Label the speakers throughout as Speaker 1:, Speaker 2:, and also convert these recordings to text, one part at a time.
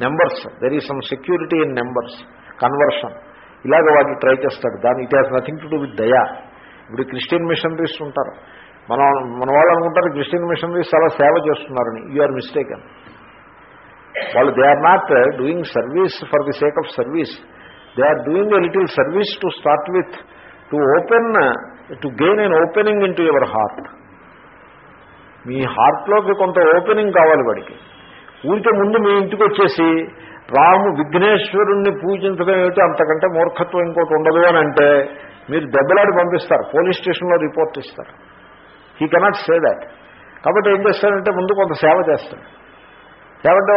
Speaker 1: Numbers. There is some security in numbers conversion ఇలాగ వాటిని try చేస్తాడు. దాని it has nothing to do with దయా. ఇప్పుడు క్రిస్టియన్ మిషనరీస్ ఉంటారు. మనం మన వాళ్ళు అనుకుంటారు క్రిస్టియన్ మిషనరీస్ చాలా సేవ చేస్తున్నారని. యు ఆర్ అని వాళ్ళు they are not doing service for the sake of service they are doing a little service to start with to open to gain an opening into your heart మీ హార్ట్లోకి కొంత opening కావాలి వాడికి. ఊరికే ముందు మీ ఇంటికి వచ్చేసి రాము విఘ్నేశ్వరుణ్ణి పూజించడం ఏమిటి? అంతకంటే మూర్ఖత్వం ఇంకోటి ఉండదు అని అంటే మీరు దెబ్బలాడి పంపిస్తారు. పోలీస్ స్టేషన్లో రిపోర్ట్ ఇస్తారు. హీ కెనాట్ సే దాట్ కాబట్టి ఏం చేస్తాడంటే ముందు కొంత సేవ చేస్తాడు సేవంటే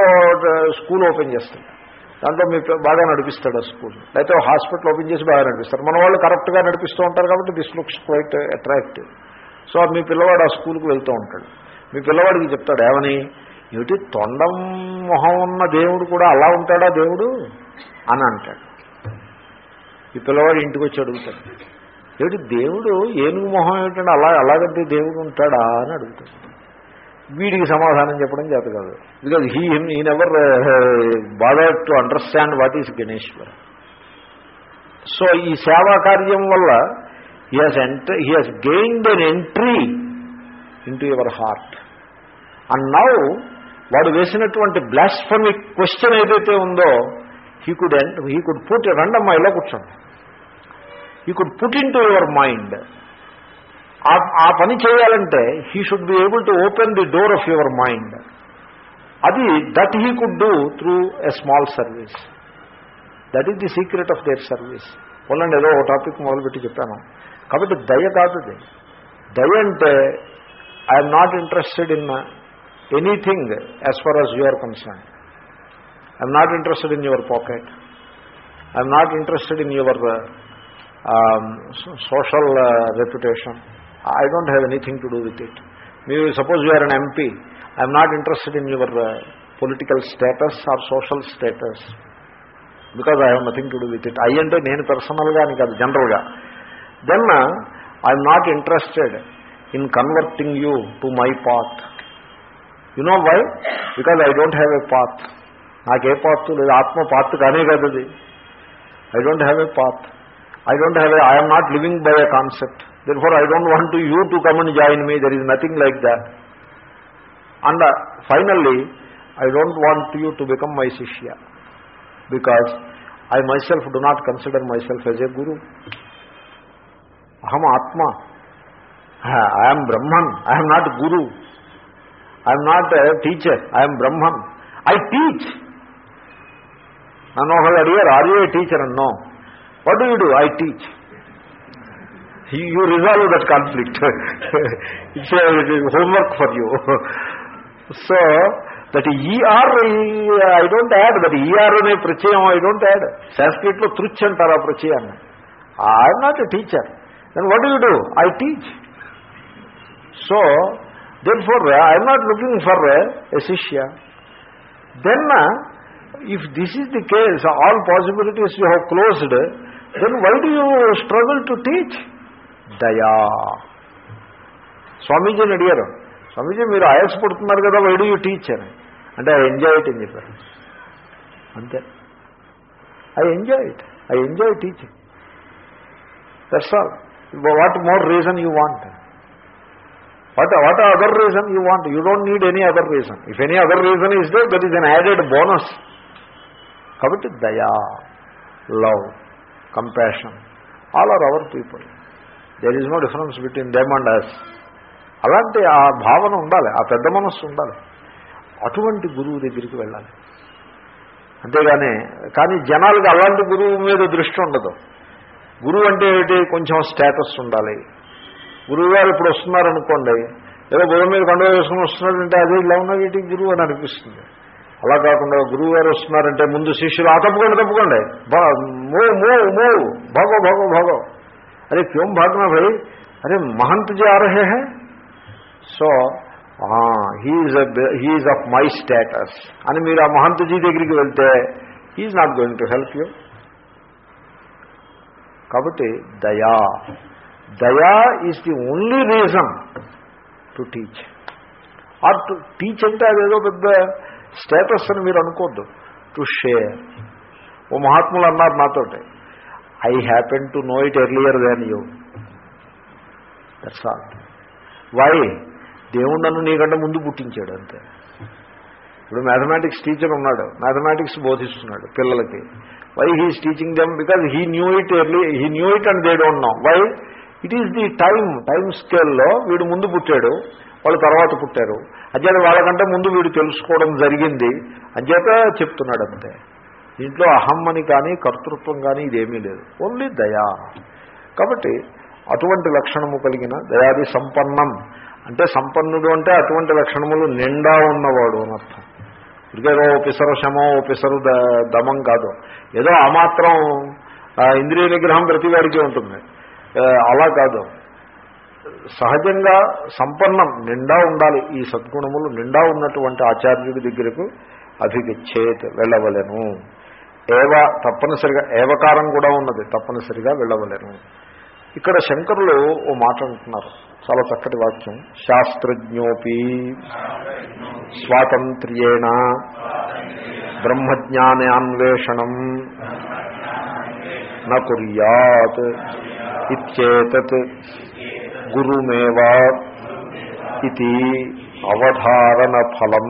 Speaker 1: స్కూల్ ఓపెన్ చేస్తాడు దాంట్లో మీ బాగా నడిపిస్తాడు ఆ స్కూల్. లేకపోతే హాస్పిటల్ ఓపెన్ చేసి బాగా నడిపిస్తారు. మన వాళ్ళు కరెక్ట్గా నడిపిస్తూ ఉంటారు కాబట్టి this looks quite attractive. So మీ పిల్లవాడు ఆ స్కూల్కి వెళ్తూ ఉంటాడు. మీ పిల్లవాడికి చెప్తాడు ఏమని? ఏమిటి? తొండం మొహం ఉన్న దేవుడు కూడా అలా ఉంటాడా దేవుడు? అని అంటాడు. ఈ పిల్లవాడు ఇంటికి వచ్చి అడుగుతాడు. ఏమిటి? దేవుడు ఏనుగు మొహం ఏమిటంటే అలా అలాగంటే దేవుడు ఉంటాడా అని అడుగుతాడు. వీడికి సమాధానం చెప్పడం చేత కాదు. బికాజ్ హీ ఈ never bother to understand what is Ganeshwar so ఈ సేవా కార్యం వల్ల he has enter he has gained an entry into your heart and now వేసినటువంటి బ్లాస్ఫమిక్ క్వశ్చన్ ఏదైతే ఉందో he could he could put రండమ్మా ఇలా కూర్చోండి. He could put into your mind ఆ పని చేయాలంటే he should be able to open the door of your mind అది that he could do through a small service that is the secret of their service పోలండి ఏదో ఒక topic మొదలుపెట్టి చెప్పాను. కాబట్టి దయ కాదు దయ అంటే I'm not interested in anything as far as you are concern I'm not interested in your pocket I'm not interested in your social reputation I don't have anything to do with it మీరు suppose you are an MP I'm not interested in your political status or social status because I have nothing to do with it I అంటే నేను పర్సనల్గా అని కాదు జనరల్గా then I'm not interested in converting you to my path you know why because I don't have a path నాకే path లేదు. ఆత్మ path కానే కాదు అది. I don't have a path I don't have a I'm not living by a concept therefore I don't want to you to come and join me there is nothing like that and finally I don't want you to become my శిష్య because I myself do not consider myself as a guru. Aham atma. I am brahman. I am not guru. I am not a teacher. I am brahman. I teach. నన్ను ఒకళ్ళు అడిగారు are you a teacher అన్నో what do you do I teach you resolve that conflict it's homework for you so that ER I don't add that ER అనే ప్రత్యయం I don't add సాంస్క్రిట్లో తృచ్ అంటారు ఆ ప్రత్యయాన్ని I'm not a teacher then what you do I teach so then for I'm not looking for a శిష్య then if this is the case all possibilities you have closed then why do you struggle to teach Daya స్వామీజీని అడిగారు స్వామీజీ మీరు ఆయాసపడుతున్నారు కదా why do you teach అని అంటే I enjoy it అని చెప్పారు అంతే. I enjoy it I enjoy teaching that's all what more reason you want what what other reason you want you don't need any other reason if any other reason is there that is an added bonus కాబట్టి దయా love compassion all are our people there is no difference between them and us అలాంటి ఆ భావన ఉండాలి ఆ పెద్ద మనస్సు ఉండాలి. అటువంటి గురువు దగ్గరికి వెళ్ళాలి. అంతేగానే కానీ జనాలకి అలాంటి గురువు మీద దృష్టి ఉండదు. గురువు అంటే కొంచెం స్టేటస్ ఉండాలి. గురువు గారు ఇప్పుడు వస్తున్నారనుకోండి ఏదో బుధం మీద కండువ వేసుకుని వస్తున్నాడంటే అదే ఇలా ఉన్నది ఏంటి గురువు అని అనిపిస్తుంది. అలా కాకుండా గురువు గారు వస్తున్నారంటే ముందు శిష్యులు ఆ తప్పుకోండి తప్పుకోండి మో మో మో భగో భగో భగో. అరే క్యూం భాగనా భయ్ అరే మహంత్ జీ ఆ high? So he's he's of my status అని మీరు ఆ మహంతజీ దగ్గరికి వెళ్తే he's not going to help you కాబట్టి daya daya is the only reason to teach. Or to teach అంటే అదేదో పెద్ద స్టేటస్ అని మీరు అనుకోద్దు. To share. ఓ మహాత్ములు అన్నారు నాతోటి. I happen to know it earlier than you. That's all why దేవుడు నన్ను నీకంటే ముందు పుట్టించాడు అంతే. ఇప్పుడు మ్యాథమెటిక్స్ టీచర్ ఉన్నాడు. మ్యాథమెటిక్స్ బోధిస్తున్నాడు పిల్లలకి. Why he's teaching them because he knew it early he knew it and they don't know why it is the time time స్కేల్లో వీడు ముందు పుట్టాడు వాళ్ళు తర్వాత పుట్టారు. అంచేత వాళ్ళకంటే ముందు వీడు తెలుసుకోవడం జరిగింది. అంచేత చెప్తున్నాడు అంతే. దీంట్లో అహమ్మని కానీ కర్తృత్వం కానీ ఇదేమీ లేదు. ఓన్లీ దయా. కాబట్టి అటువంటి లక్షణము కలిగిన దయాది సంపన్నం. అంటే సంపన్నుడు అంటే అటువంటి లక్షణములు నిండా ఉన్నవాడు అని అర్థం. ఇదిగేదో ఓ పిసరు శమో ఓ పిసరు ద- దమం కాదు. ఏదో ఆ మాత్రం ఇంద్రియ నిగ్రహం ప్రతి వాడికి ఉంటుంది. అలా కాదు. సహజంగా సంపన్నం నిండా ఉండాలి. ఈ సద్గుణములు నిండా ఉన్నటువంటి ఆచార్యుడి దగ్గరకు అభిగచ్చేత్ వెళ్ళవలను. ఏవ తప్పనిసరిగా ఏవకారం కూడా ఉన్నది తప్పనిసరిగా వెళ్ళవలేను. ఇక్కడ శంకరులు ఓ మాట అంటున్నారు. చాలా చక్కటి వాక్యం. శాస్త్రజ్ఞోపి స్వాతంత్ర్యేణ బ్రహ్మజ్ఞానాన్వేషణం నకుర్యాత్ ఇచ్చేతత్ గురుమేవా ఇది అవధారణ ఫలం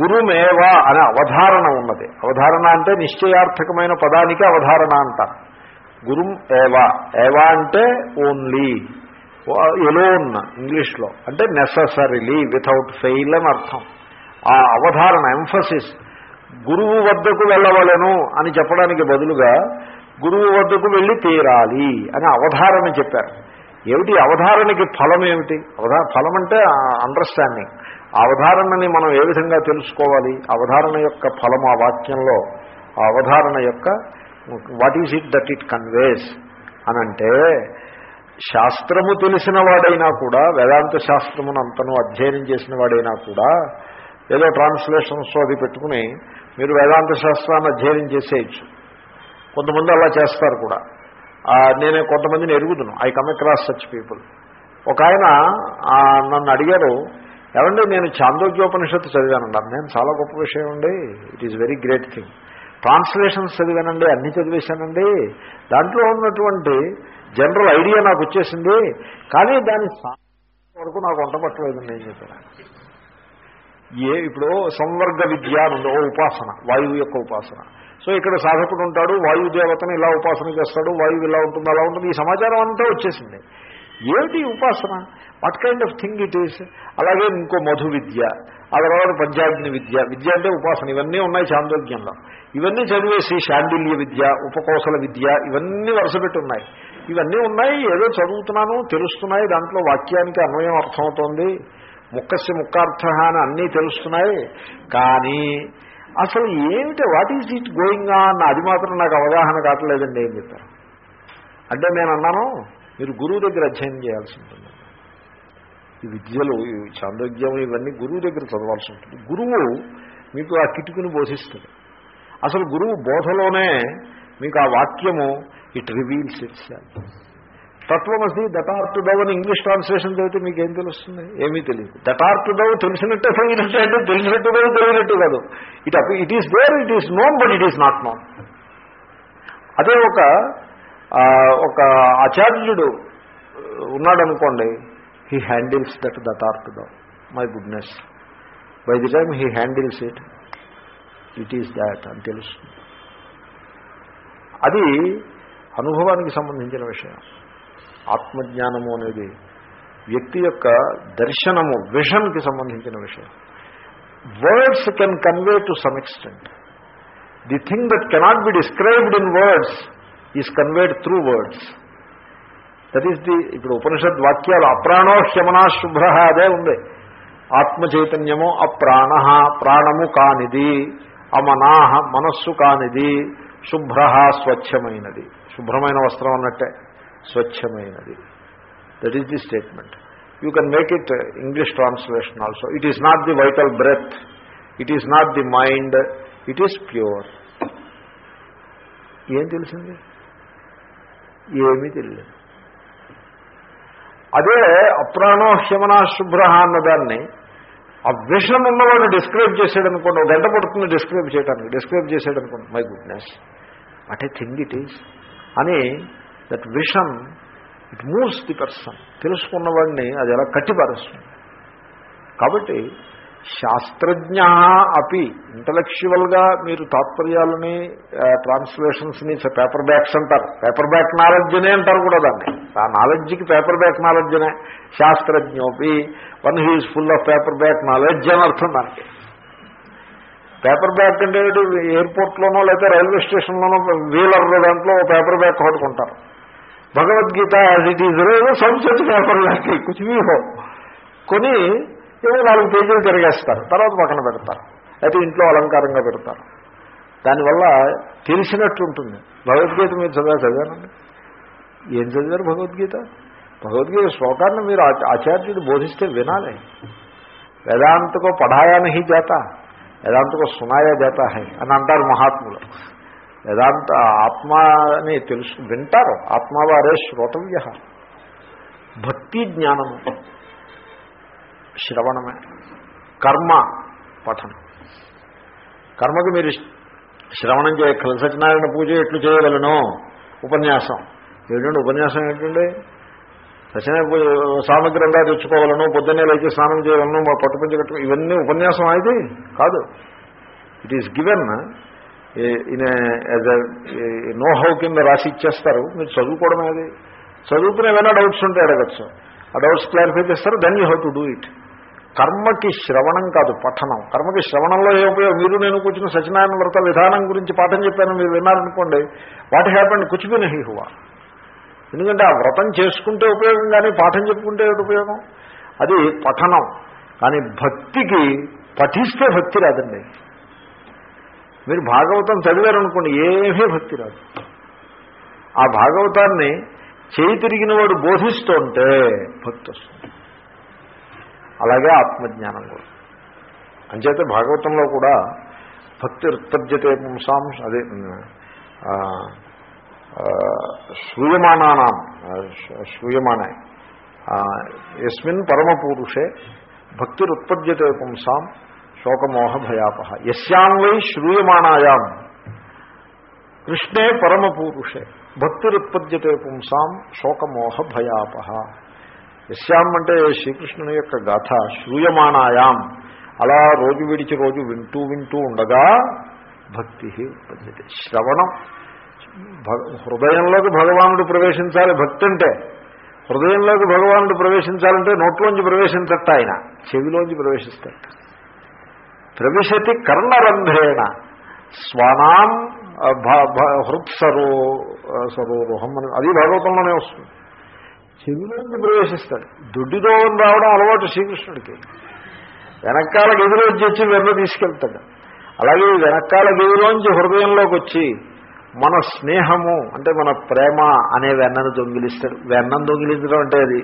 Speaker 1: గురుమేవా అనే అవధారణ ఉన్నది. అవధారణ అంటే నిశ్చయార్థకమైన పదానికి అవధారణ అంటారు. గురుం ఏవా ఏవా అంటే ఓన్లీ ఎలోన్ ఇంగ్లీష్లో. అంటే నెససరీలీ వితౌట్ ఫెయిల్ అని అర్థం. ఆ అవధారణ ఎంఫసిస్ గురువు వద్దకు వెళ్ళవలను అని చెప్పడానికి బదులుగా గురువు వద్దకు వెళ్ళి తీరాలి అని అవధారణ చెప్పారు. ఏమిటి? అవధారణకి ఫలం ఏమిటి? అవధా ఫలం అంటే అండర్స్టాండింగ్ అవధారణని మనం ఏ విధంగా తెలుసుకోవాలి? అవధారణ యొక్క ఫలం ఆ వాక్యంలో ఆ అవధారణ యొక్క what is it that it conveys అనంటే శాస్త్రము తెలిసిన వాడైనా కూడా వేదాంత శాస్త్రమును అంతను అధ్యయనం చేసిన వాడైనా కూడా ఏదో ట్రాన్స్లేషన్స్ అది పెట్టుకుని మీరు వేదాంత శాస్త్రాన్ని అధ్యయనం చేసేయచ్చు. కొంతమంది అలా చేస్తారు కూడా. నేను కొంతమందిని ఎరుగుదును. I come across such people ఒక ఆయన నన్ను అడిగారు ఏమండి నేను చాందోగ్యోపనిషత్తు చదివానండి. నేను చాలా గొప్ప విషయం అండి it is very great thing translations చదివానండి అన్ని చదివేశానండి. దాంట్లో ఉన్నటువంటి జనరల్ ఐడియా నాకు వచ్చేసింది. కానీ దాని వరకు నాకు వంట పట్టలేదు ఏం చెప్పాను ఏ ఇప్పుడు సంవర్గ విద్య అని ఓ ఉపాసన వాయువు యొక్క ఉపాసన. సో ఇక్కడ సాధకుడు ఉంటాడు వాయుదేవతను ఇలా ఉపాసన చేస్తాడు వాయువు ఇలా ఉంటుంది అలా ఉంటుంది. ఈ సమాచారం అంతా వచ్చేసింది. ఏమిటి ఉపాసన? What kind of thing it is అలాగే ఇంకో మధు విద్య ఆ తర్వాత పంచాగ్ని విద్య. విద్య అంటే ఉపాసన. ఇవన్నీ ఉన్నాయి చాంద్రోగ్యంలో. ఇవన్నీ చదివేసి శాండిల్య విద్య ఉపకోసల విద్య ఇవన్నీ వరుసపెట్టి ఉన్నాయి ఇవన్నీ ఉన్నాయి ఏదో చదువుతున్నాను తెలుస్తున్నాయి దాంట్లో వాక్యానికి అన్వయం అర్థమవుతోంది. ముక్కస్య ముక్కార్థ అని అన్నీ తెలుస్తున్నాయి. కానీ అసలు ఏమిటి what is it going on అది మాత్రం నాకు అవగాహన కావట్లేదండి ఏం చెప్పారు. అంటే నేను అన్నాను మీరు గురువు దగ్గర అధ్యయనం చేయాల్సి ఉంటుంది. ఈ విద్యలు ఈ చాందోగ్యం ఇవన్నీ గురువు దగ్గర చదవాల్సి ఉంటుంది. గురువు మీకు ఆ కిటుకుని బోధిస్తుంది అసలు గురువు బోధలోనే మీకు ఆ వాక్యము ఇట్ రివీల్స్ ఇట్స్ తత్వమసి దటార్టు దవ్ అని ఇంగ్లీష్ ట్రాన్స్లేషన్ చదివితే మీకు ఏం తెలుస్తుంది? ఏమీ తెలియదు. దటార్టు దవ్ తెలిసినట్టే తెలియనట్టే అంటే తెలిసినట్టు కాదు తెలియనట్టు కాదు. It it is there it is known but it is not known అదే ఒక ఒక ఆచార్యుడు ఉన్నాడనుకోండి he handles that that art dove my goodness by the time he handles it it is that అని తెలుస్తుంది. అది అనుభవానికి సంబంధించిన విషయం. ఆత్మజ్ఞానము అనేది వ్యక్తి యొక్క దర్శనము విషన్కి సంబంధించిన విషయం. Words can convey to some extent the thing that cannot be described in words is conveyed through words that is the ఇప్పుడు ఉపనిషద్ వాక్యాలు అప్రాణో హ్యమనా శుభ్ర అదే ఉంది. ఆత్మ చైతన్యము అప్రాణ ప్రాణము కానిది అమనాహ మనస్సు కానిది శుభ్ర స్వచ్ఛమైనది. శుభ్రమైన వస్త్రం అన్నట్టే. స్వచ్ఛమైనది. That is the statement you can make it English translation also it is not the vital breath it is not the mind it is pure ఏం తెలిసింది? ఏమీ తెలియదు. అదే అప్రాణో హ్యమనా శుభ్ర అన్నదాన్ని ఆ విషయం ఉన్నవాడు డిస్క్రైబ్ చేశాడు అనుకోండి గంట పడుతుంది డిస్క్రైబ్ చేయడానికి డిస్క్రైబ్ చేశాడు అనుకోండి my goodness what a thing it is అని that vision it moves the person. తెలుసుకున్నవాడిని అది ఎలా కట్టిపారేస్తుంది. కాబట్టి శాస్త్రజ్ఞ అపి ఇంటలెక్చువల్గా మీరు తాత్పర్యాలని ట్రాన్స్లేషన్స్ని పేపర్ బ్యాక్స్ అంటారు. పేపర్ బ్యాక్ నాలెడ్జ్నే అంటారు కూడా దాన్ని. ఆ నాలెడ్జ్కి పేపర్ బ్యాక్ నాలెడ్జ్నే. శాస్త్రజ్ఞోపి one he's full of paperback knowledge అని అర్థం దానికి. పేపర్ బ్యాక్ అంటే ఎయిర్పోర్ట్లోనో లేకపోతే రైల్వే స్టేషన్లోనో వీలర్ దాంట్లో పేపర్ బ్యాక్ కొట్టుకుంటారు కొంటారు. భగవద్గీత యాజ్ ఇట్ ఈజ్ సంస్కృతి పేపర్ లాంటి కుచివీ హో. కొని ఏదో నాలుగు పేజీలు తిరిగేస్తారు. తర్వాత పక్కన పెడతారు. అయితే ఇంట్లో అలంకారంగా పెడతారు. దానివల్ల తెలిసినట్టు ఉంటుంది. భగవద్గీత మీరు చదివా చదివానండి ఏం చదివారు భగవద్గీత? భగవద్గీత శ్లోకాన్ని మీరు ఆచార్యుడు బోధిస్తే వినాలి. వేదాంతకో పఢాయాని హి జాత వేదాంతకో సునాయా జాత హై అని అంటారు మహాత్ములు. వేదాంత ఆత్మ అని తెలుసు వింటారు. ఆత్మవారే శ్రోతవ్య. భక్తి జ్ఞానము. శ్రవణమే. కర్మ పఠనం. కర్మకు మీరు శ్రవణం చేయక్కల సత్యనారాయణ పూజ ఎట్లు చేయగలను ఉపన్యాసం. ఏంటంటే ఉపన్యాసం ఏంటండి సత్యనారాయణ సామగ్రి అంతా తెచ్చుకోవాలను పొద్దున్నే లేచి స్నానం చేయగలను మా పట్టుపంచి కట్టుకో ఇవన్నీ ఉపన్యాసం అయితే కాదు. It is given in as know how కింద రాసి ఇచ్చేస్తారు. మీరు చదువుకోవడమే అది. చదువుకుని ఏమైనా డౌట్స్ ఉంటే అడగచ్చు. ఆ డౌట్స్ క్లారిఫై చేస్తారు then you how to do it కర్మకి శ్రవణం కాదు పఠనం. కర్మకి శ్రవణంలో ఏ ఉపయోగం? మీరు నేను కూర్చున్న సత్యనారాయణ వ్రత విధానం గురించి పాఠం చెప్పాను మీరు విన్నారనుకోండి వాట్ హ్యాపెండ్ కుచిపిన హీ హువా. ఎందుకంటే ఆ వ్రతం చేసుకుంటే ఉపయోగం కానీ పాఠం చెప్పుకుంటే ఉపయోగం? అది పఠనం. కానీ భక్తికి పఠిస్తే భక్తి రాదండి. మీరు భాగవతం చదివారనుకోండి ఏమీ భక్తి రాదు. ఆ భాగవతాన్ని చేయి తిరిగిన వాడు బోధిస్తుంటే భక్తి వస్తుంది అలాగే ఆత్మజ్ఞానం కూడా. అంచేత భాగవతంలో కూడా భక్తి ఉత్పద్యతే పుంసాం అదే శ్రూయమానానాం శ్రూయమానాయ. ఎస్మిన్ పరమపురుషే భక్తిరుత్పద్యతే పుంసాం శోకమోహ భయాపహ యస్యాం వై శ్రూయమాణాయాం. కృష్ణే పరమపూరుషే. భక్తిరుత్పద్యతే పుంసాం శోకమోహ భయాపహ యస్యాం అంటే శ్రీకృష్ణుని యొక్క గాథ శ్రూయమాణాయాం. అలా రోజు విడిచి రోజు వింటూ వింటూ ఉండగా భక్తి ఉత్పద్యతే. శ్రవణం. హృదయంలోకి భగవానుడు ప్రవేశించాలి భక్తి అంటే. హృదయంలోకి భగవానుడు ప్రవేశించాలంటే నోట్లోంచి ప్రవేశించట్ట ఆయన. చెవిలోంచి ప్రవేశిస్తాడు. ప్రవిశతి కర్ణరంధ్రేణ. స్వానాం హృత్సరో సరోరుహం అని అది భాగవతంలోనే వస్తుంది. చెవిలోంచి ప్రవేశిస్తాడు. దుడ్డితో రావడం అలవాటు శ్రీకృష్ణుడికి. వెనకాల గదిలోంచి వచ్చి వెన్న తీసుకెళ్తాడు. అలాగే వెనకాల గదిలోంచి హృదయంలోకి వచ్చి మన స్నేహము అంటే మన ప్రేమ అనే వెన్నను దొంగిలిస్తాడు. వెన్నం దొంగిలించడం అంటే అది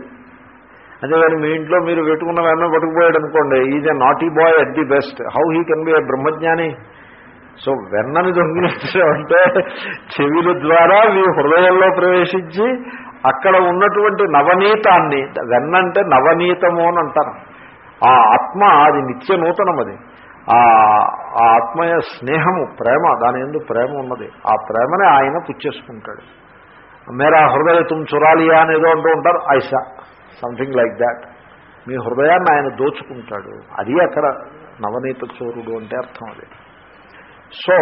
Speaker 1: అంతేగాని మీ ఇంట్లో మీరు పెట్టుకున్న వెన్న పట్టుకుపోయాడు అనుకోండి is a naughty boy at the best how he can be a brahmajnani? So వెన్నని దొంగిలించడం అంటే చెవిల ద్వారా మీ హృదయంలో ప్రవేశించి అక్కడ ఉన్నటువంటి నవనీతాన్ని వెన్నంటే నవనీతము అని అంటారు. ఆ ఆత్మ అది నిత్య నూతనం అది. ఆ ఆత్మయ స్నేహము ప్రేమ దాని ఎందు ప్రేమ ఉన్నది. ఆ ప్రేమనే ఆయన పుచ్చేసుకుంటాడు. మేరా తుమ్ చురాలియా అనేదో అంటూ ఉంటారు ఐసా సంథింగ్ లైక్ దాట్. మీ హృదయాన్ని ఆయన దోచుకుంటాడు. అది అక్కడ నవనీత చోరుడు అంటే అర్థం అది. సో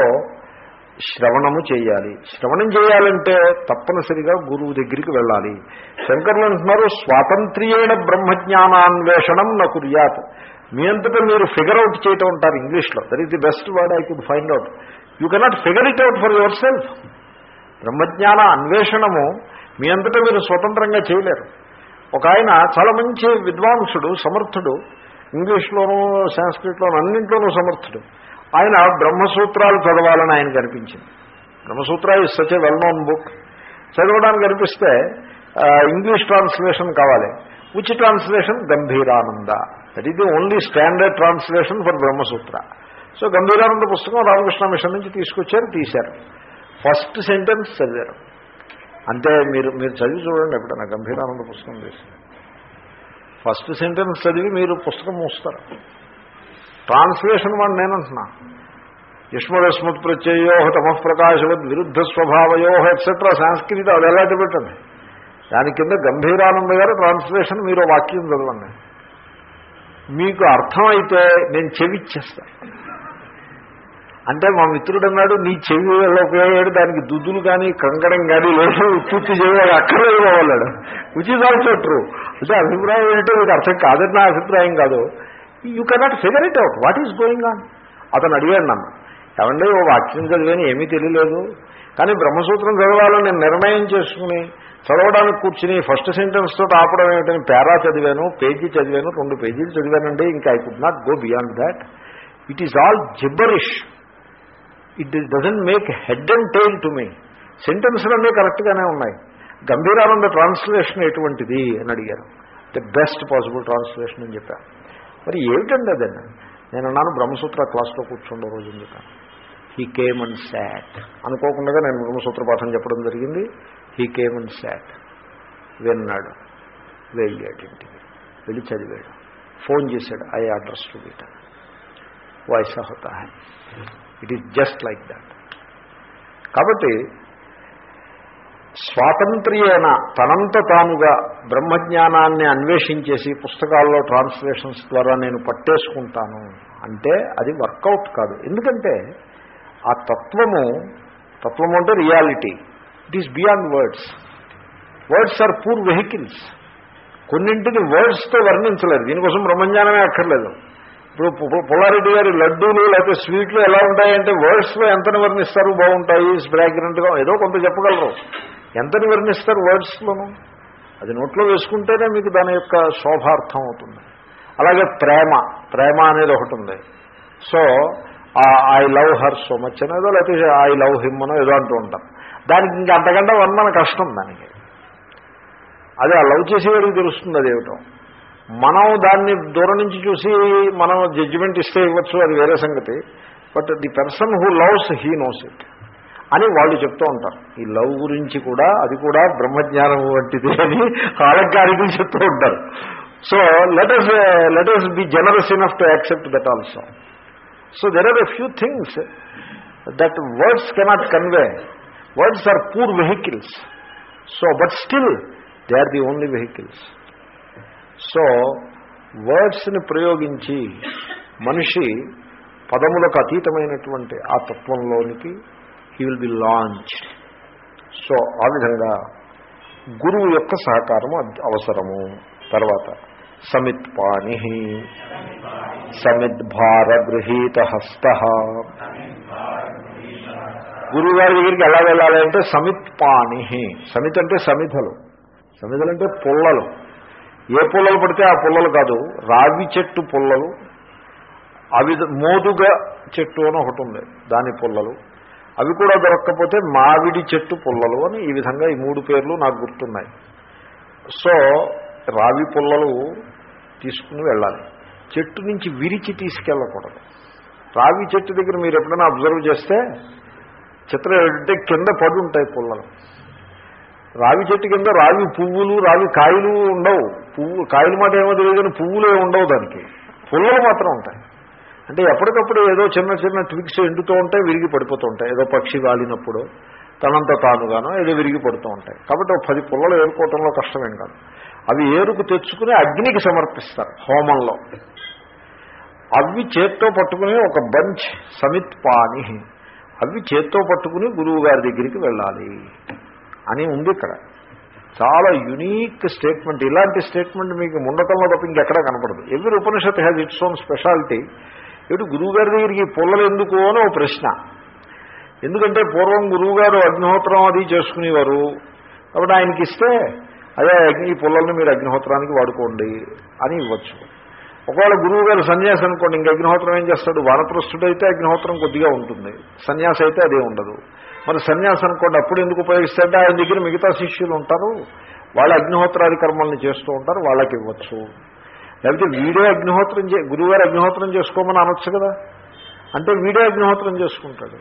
Speaker 1: శ్రవణము చేయాలి. శ్రవణం చేయాలంటే తప్పనిసరిగా గురువు దగ్గరికి వెళ్ళాలి. శంకర్లు అంటున్నారు స్వాతంత్ర్యేణ బ్రహ్మజ్ఞానాన్వేషణం నా కుర్యాత్. మీ అంతటా మీరు ఫిగర్ అవుట్ చేయటం ఉంటారు ఇంగ్లీష్లో. That is the best word I could find out you cannot figure it out for yourself బ్రహ్మజ్ఞాన అన్వేషణము మీ అంతటా మీరు స్వతంత్రంగా చేయలేరు. ఒక ఆయన చాలా మంచి విద్వాంసుడు సమర్థుడు ఇంగ్లీష్లోనూ సంస్కృత్లోనూ అన్నింట్లోనూ సమర్థుడు. ఆయన బ్రహ్మసూత్రాలు చదవాలని ఆయన కనిపించింది. Brahma Sutra is such a well known book చదవడానికి కనిపిస్తే ఇంగ్లీష్ ట్రాన్స్లేషన్ కావాలి. Which translation Gambhirananda. That is the only standard translation for Brahma Sutra. So Gambhirananda పుస్తకం రామకృష్ణ మిషన్ నుంచి తీసుకొచ్చారు తీశారు. ఫస్ట్ సెంటెన్స్ చదివారు. అంటే మీరు మీరు చదివి చూడండి ఎప్పుడైనా గంభీరానంద పుస్తకం తీసి. ఫస్ట్ సెంటెన్స్ చదివి మీరు పుస్తకం మూస్తారు. ట్రాన్స్లేషన్ వాడు నేనంటున్నా యుష్మరస్మత్ ప్రత్యయో తమః ప్రకాశవద్ విరుద్ధ స్వభావయో ఎట్సెట్రా సంస్కృత అది ఎలాంటి పెట్టండి దాని కింద గంభీరానంద గారు ట్రాన్స్లేషన్ మీరు వాక్యం చదవండి. మీకు అర్థమైతే నేను చెవిచ్చేస్తాను అంటే మా మిత్రుడు అన్నాడు నీ చెవి ఉపయోగాడు దానికి దుద్దులు కానీ కంకణం కానీ లేదు పూర్తి చేయాలి అక్కడే వాళ్ళాడు విచ్ ఇస్ ఆల్సో ట్రూ అంటే అభిప్రాయం ఏంటో మీకు అర్థం కాదని నా అభిప్రాయం కాదు. You cannot figure it out what is going on అతను అడిగాడు నన్ను. ఏమంటే ఓ వాక్యం చదివాని ఏమీ తెలియలేదు. కానీ బ్రహ్మసూత్రం చదవాలని నేను నిర్ణయం చేసుకుని చదవడానికి కూర్చుని ఫస్ట్ సెంటెన్స్ తోటి ఆపడం ఏమిటని పేరా చదివాను పేజీ చదివాను రెండు పేజీలు చదివానండి ఇంకా I could not go beyond that it is all gibberish it doesn't make head and tail to me సెంటెన్స్లన్నీ కరెక్ట్గానే ఉన్నాయి. గంభీరానంద ట్రాన్స్లేషన్ ఎటువంటిది అని అడిగారు. ద బెస్ట్ పాసిబుల్ ట్రాన్స్లేషన్ అని చెప్పాను మరి ఏమిటండి అదండి నేను అన్నాను బ్రహ్మసూత్ర క్లాస్లో కూర్చుండే రోజు చెప్పాను. హీ కేమ్ అండ్ శాట్ అనుకోకుండా నేను బ్రహ్మసూత్ర పాఠం చెప్పడం జరిగింది. హీ కేమ్ అండ్ శాట్ విన్నాడు. వెళ్ళాడు ఇంటికి వెళ్ళి చదివాడు. ఫోన్ చేశాడు. ఐ అడ్రస్ టు బీట వాయిస్ హోతా high it is just like that కాబట్టి స్వాతంత్ర్యేన తనంత తానుగా బ్రహ్మజ్ఞానాన్ని అన్వేషించేసి పుస్తకాల్లో ట్రాన్స్లేషన్స్ ద్వారా నేను పట్టేసుకుంటాను అంటే అది వర్కౌట్ కాదు. ఎందుకంటే ఆ తత్వము తత్వము అంటే reality. It is beyond words words are poor vehicles కొన్నింటిని వర్డ్స్తో వర్ణించలేదు. దీనికోసం బ్రహ్మజ్ఞానమే అక్కర్లేదు. ఇప్పుడు పుల్లారెడ్డి గారి లడ్డూలు లేకపోతే స్వీట్లు ఎలా ఉంటాయంటే వర్డ్స్లో ఎంతని వర్ణిస్తారు బాగుంటాయి ఫ్రాగ్రెంట్గా ఏదో కొంత చెప్పగలరు. ఎంతని వర్ణిస్తారు వర్డ్స్లోనూ అది నోట్లో వేసుకుంటేనే మీకు దాని యొక్క శోభార్థం అవుతుంది. అలాగే ప్రేమ ప్రేమ అనేది ఒకటి ఉంది. So I love her so much అనేదో లేకపోతే ఐ లవ్ హిమ్ అనో ఏదో అంటూ ఉంటాం. దానికి ఇంకా అంతకంటే వర్ణన కష్టం దానికి. అదే ఆ లవ్ చేసేవాడికి తెలుస్తుంది అదేమిటో. మనం దాన్ని దూరం నుంచి చూసి మనం జడ్జిమెంట్ ఇస్తే ఇవ్వచ్చు అది వేరే సంగతి. But the person who loves he knows it అని వాళ్ళు చెప్తూ ఉంటారు. ఈ లవ్ గురించి కూడా అది కూడా బ్రహ్మజ్ఞానం వంటిది అని అలంకారికులు చెప్తూ ఉంటారు. So letters letters be generous enough to accept that also so there are a few things that words cannot convey words are poor vehicles so but still they are the only vehicles so వర్డ్స్ని ప్రయోగించి మనిషి పదములకు అతీతమైనటువంటి ఆ తత్వంలోనికి he will be launched so ఆ విధంగా గురువు యొక్క సహకారము అవసరము. తర్వాత సమిత్పాని సమిద్భార గృహీత హస్త గురువుగారి దగ్గరికి ఎలా వెళ్ళాలి అంటే సమిత్పాని సమిత్ అంటే సమిధలు. సమిధలు అంటే పుల్లలు. ఏ పుల్లలు పడితే ఆ పుల్లలు కాదు రావి చెట్టు పుల్లలు అవి మోదుగ చెట్టు అని ఒకటి ఉంది దాని పుల్లలు. అవి కూడా దొరక్కపోతే మామిడి చెట్టు పుల్లలు అని ఈ విధంగా ఈ మూడు పేర్లు నాకు గుర్తున్నాయి. సో రావి పుల్లలు తీసుకుని వెళ్ళాలి. చెట్టు నుంచి విరిచి తీసుకెళ్ళకూడదు. రావి చెట్టు దగ్గర మీరు ఎప్పుడైనా అబ్జర్వ్ చేస్తే చిత్రం ఏంటంటే కింద పడి ఉంటాయి పుల్లలు. రావి చెట్టు కింద రావి పువ్వులు రావి కాయలు ఉండవు. పువ్వు కాయలు మాట ఏమో తెలియదు కానీ పువ్వులే ఉండవు దానికి. పుల్లలు మాత్రం ఉంటాయి. అంటే ఎప్పటికప్పుడు ఏదో చిన్న చిన్న ట్విక్స్ ఎండుతూ ఉంటాయి విరిగి పడిపోతూ ఉంటాయి. ఏదో పక్షి గాలినప్పుడు తనంత తానుగానో ఏదో విరిగి పడుతూ ఉంటాయి. కాబట్టి ఒక పది పుల్లలు ఏరుకోవటంలో కష్టమేం కాదు. అవి ఏరుకు తెచ్చుకుని అగ్నికి సమర్పిస్తారు హోమంలో. అవి చేత్తో పట్టుకుని ఒక బంచ్ సమిత్ పాని అవి చేత్తో పట్టుకుని గురువు గారి దగ్గరికి వెళ్ళాలి అని ఉంది ఇక్కడ. చాలా యునీక్ స్టేట్మెంట్ ఇలాంటి స్టేట్మెంట్ మీకు ముండకంలో తప్ప ఇంకెక్కడా కనపడదు. ఎవరి Upanishad has its own speciality ఇటు గురువుగారి దగ్గరికి పుల్లలు ఎందుకు అని ఓ ప్రశ్న. ఎందుకంటే పూర్వం గురువుగారు అగ్నిహోత్రం అది చేసుకునేవారు. కాబట్టి ఆయనకి ఇస్తే అదే ఈ పుల్లల్ని మీరు అగ్నిహోత్రానికి వాడుకోండి అని ఇవ్వచ్చు. ఒకవేళ గురువు గారు సన్యాసి అనుకోండి ఇంక అగ్నిహోత్రం ఏం చేస్తాడు? వానప్రస్తుడైతే అగ్నిహోత్రం కొద్దిగా ఉంటుంది. సన్యాసి అయితే అదే ఉండదు. మరి సన్యాసం అనుకోండి అప్పుడు ఎందుకు ఉపయోగిస్తారంటే ఆయన దగ్గర మిగతా శిష్యులు ఉంటారు. వాళ్ళ అగ్నిహోత్రాది కర్మల్ని చేస్తూ ఉంటారు వాళ్ళకి ఇవ్వచ్చు. లేకపోతే వీడే అగ్నిహోత్రం చే గురువుగారు అగ్నిహోత్రం చేసుకోమని అనొచ్చు కదా. అంటే వీడే అగ్నిహోత్రం చేసుకుంటాడు.